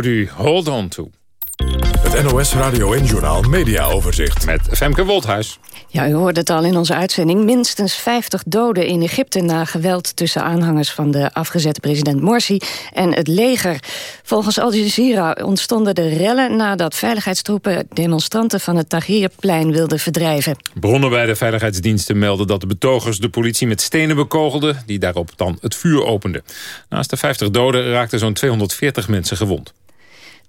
S2: hoort u Hold On To.
S1: Het NOS Radio en Journal Media Overzicht.
S2: Met Femke Wolthuis.
S46: Ja, u hoorde het al in onze uitzending. Minstens 50 doden in Egypte na geweld tussen aanhangers van de afgezette president Morsi en het leger. Volgens Al Jazeera ontstonden de rellen nadat veiligheidstroepen demonstranten van het Tahrirplein wilden verdrijven.
S2: Bronnen bij de veiligheidsdiensten melden dat de betogers de politie met stenen bekogelden, die daarop dan het vuur openden. Naast de 50 doden raakten zo'n 240 mensen gewond.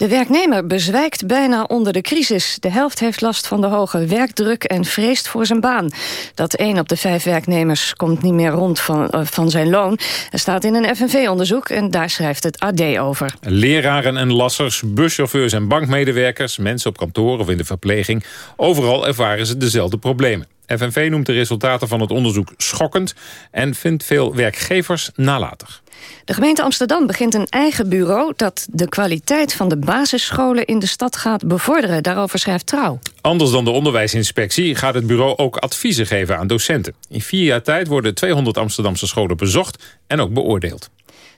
S46: De werknemer bezwijkt bijna onder de crisis. De helft heeft last van de hoge werkdruk en vreest voor zijn baan. Dat één op de vijf werknemers komt niet meer rond van, uh, van zijn loon. Er staat in een FNV-onderzoek en daar schrijft het AD over.
S2: Leraren en lassers, buschauffeurs en bankmedewerkers... mensen op kantoor of in de verpleging... overal ervaren ze dezelfde problemen. FNV noemt de resultaten van het onderzoek schokkend... en vindt veel werkgevers nalatig.
S46: De gemeente Amsterdam begint een eigen bureau... dat de kwaliteit van de basisscholen in de stad gaat bevorderen. Daarover schrijft Trouw.
S2: Anders dan de onderwijsinspectie gaat het bureau ook adviezen geven aan docenten. In vier jaar tijd worden 200 Amsterdamse scholen bezocht en ook beoordeeld.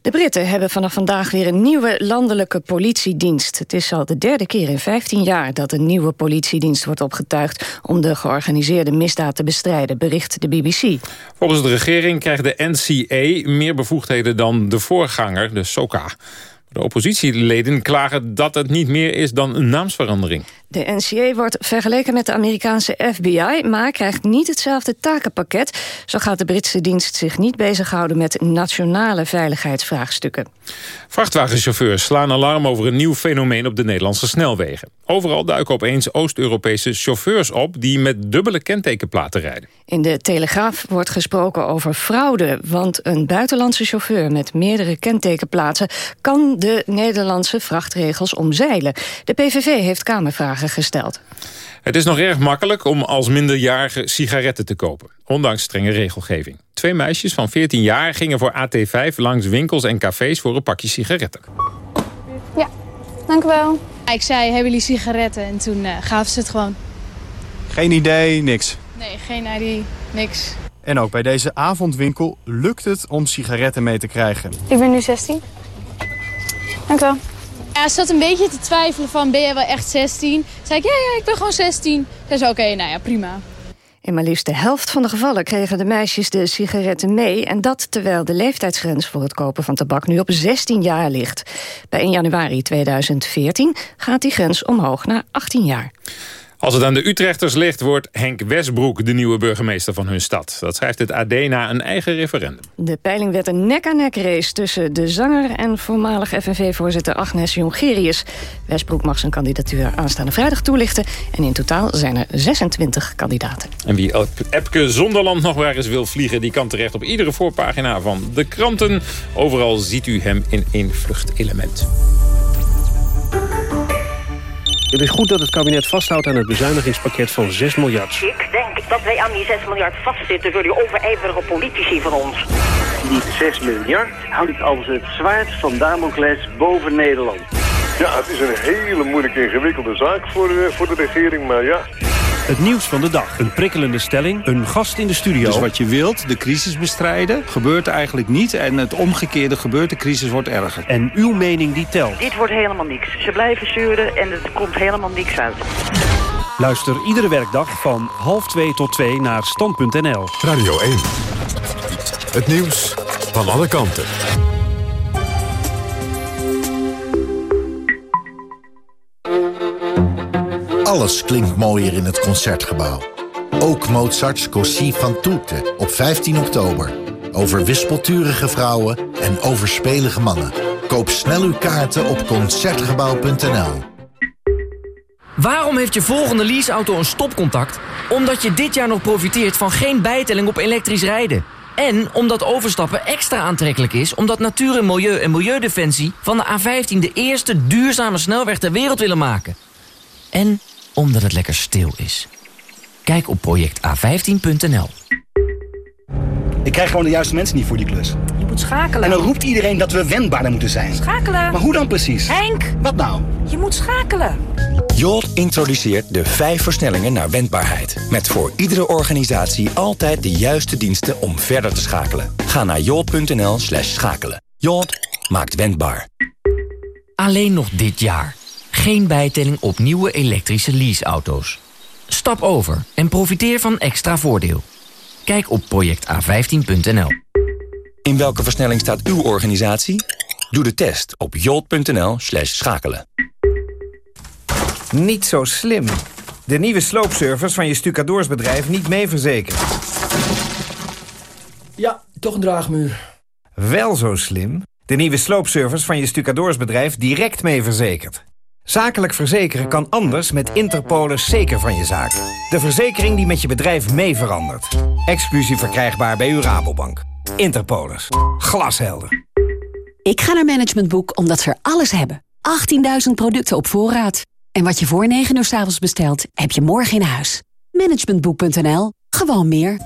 S46: De Britten hebben vanaf vandaag weer een nieuwe landelijke politiedienst. Het is al de derde keer in 15 jaar dat een nieuwe politiedienst wordt opgetuigd... om de georganiseerde misdaad te bestrijden, bericht de BBC.
S2: Volgens de regering krijgt de NCA meer bevoegdheden dan de voorganger, de SOCA. De oppositieleden klagen dat het niet meer is dan een naamsverandering.
S46: De NCA wordt vergeleken met de Amerikaanse FBI... maar krijgt niet hetzelfde takenpakket. Zo gaat de Britse dienst zich niet bezighouden... met nationale veiligheidsvraagstukken.
S2: Vrachtwagenchauffeurs slaan alarm over een nieuw fenomeen... op de Nederlandse snelwegen. Overal duiken opeens Oost-Europese chauffeurs op... die met dubbele kentekenplaten rijden.
S46: In de Telegraaf wordt gesproken over fraude... want een buitenlandse chauffeur met meerdere kentekenplaatsen... kan de Nederlandse vrachtregels omzeilen. De PVV heeft Kamervragen gesteld.
S2: Het is nog erg makkelijk om als minderjarige sigaretten te kopen. Ondanks strenge regelgeving. Twee meisjes van 14 jaar gingen voor AT5 langs winkels en cafés voor een pakje sigaretten.
S45: Ja, dank u wel. Ik zei, hebben jullie sigaretten? En toen uh, gaven ze het gewoon.
S47: Geen idee, niks?
S45: Nee, geen idee, niks.
S47: En ook bij deze avondwinkel lukt het om sigaretten mee te krijgen.
S45: Ik ben nu 16. Dank u wel. Ja, ze zat een beetje te twijfelen van, ben jij wel echt 16? Zei ik, ja, ja, ik ben gewoon 16. Zei ze, oké, nou ja, prima.
S46: In maar liefst de helft van de gevallen kregen de meisjes de sigaretten mee... en dat terwijl de leeftijdsgrens voor het kopen van tabak nu op 16 jaar ligt. Bij 1 januari 2014 gaat die grens omhoog naar 18 jaar.
S2: Als het aan de Utrechters ligt, wordt Henk Westbroek de nieuwe burgemeester van hun stad. Dat schrijft het AD na een eigen referendum.
S46: De peiling werd een nek-aan-nek race tussen de zanger en voormalig FNV-voorzitter Agnes Jongerius. Westbroek mag zijn kandidatuur aanstaande vrijdag toelichten. En in totaal zijn er 26 kandidaten.
S2: En wie Epke Zonderland nog waar eens wil vliegen... die kan terecht op iedere voorpagina van de kranten. Overal ziet u hem in één vluchtelement.
S48: Het is goed dat het kabinet vasthoudt aan het bezuinigingspakket van 6 miljard.
S49: Ik denk dat wij aan die 6 miljard vastzitten door die overijverige politici van ons.
S25: Die 6 miljard houdt ik als het zwaard van Damocles boven Nederland.
S50: Ja, het is een hele moeilijke, ingewikkelde zaak voor de, voor de regering, maar ja...
S48: Het nieuws van de dag. Een prikkelende stelling, een gast in de studio.
S51: Dus wat je wilt, de crisis bestrijden, gebeurt eigenlijk niet. En het omgekeerde gebeurt, de crisis wordt erger.
S48: En uw mening die telt.
S49: Dit wordt helemaal niks. Ze blijven sturen en er komt helemaal niks uit.
S48: Luister iedere werkdag van half 2 tot 2 naar stand.nl.
S1: Radio 1. Het nieuws van alle kanten.
S35: Alles klinkt mooier in het Concertgebouw. Ook Mozart's Così fan tutte op 15 oktober. Over wispelturige vrouwen en overspelige mannen. Koop snel uw kaarten op Concertgebouw.nl.
S52: Waarom heeft je volgende leaseauto een stopcontact? Omdat je dit jaar nog profiteert van geen bijtelling op elektrisch rijden. En omdat overstappen extra aantrekkelijk is... omdat Natuur en Milieu en Milieudefensie van de A15... de eerste duurzame snelweg ter wereld willen maken. En omdat het lekker stil is. Kijk op projecta15.nl.
S53: Ik krijg gewoon de juiste mensen niet voor die klus.
S32: Je moet schakelen.
S53: En dan roept iedereen dat we wendbaarder moeten zijn.
S32: Schakelen.
S53: Maar hoe dan precies?
S32: Henk!
S53: Wat nou?
S32: Je moet schakelen.
S10: Jolt introduceert de vijf versnellingen naar wendbaarheid. Met voor iedere organisatie altijd de juiste diensten om verder te schakelen. Ga naar jolt.nl slash schakelen. Jolt maakt wendbaar.
S52: Alleen nog dit jaar. Geen bijtelling op nieuwe elektrische leaseauto's. Stap over en profiteer van extra voordeel. Kijk op projecta15.nl.
S10: In welke versnelling staat uw organisatie? Doe de test op jolt.nl schakelen.
S53: Niet zo slim. De nieuwe sloopservice van je stucadoorsbedrijf niet mee verzekerd.
S54: Ja, toch een draagmuur.
S53: Wel zo slim. De nieuwe sloopservice van je stucadoorsbedrijf direct mee verzekerd. Zakelijk verzekeren kan anders met Interpolis zeker van je zaak. De verzekering die met je bedrijf mee verandert. Exclusief verkrijgbaar bij uw Rabobank. Interpolis. Glashelder.
S7: Ik ga naar Management Boek omdat ze er alles hebben. 18.000 producten op voorraad. En wat je voor 9 uur s avonds bestelt, heb je morgen in huis. Managementboek.nl. Gewoon meer.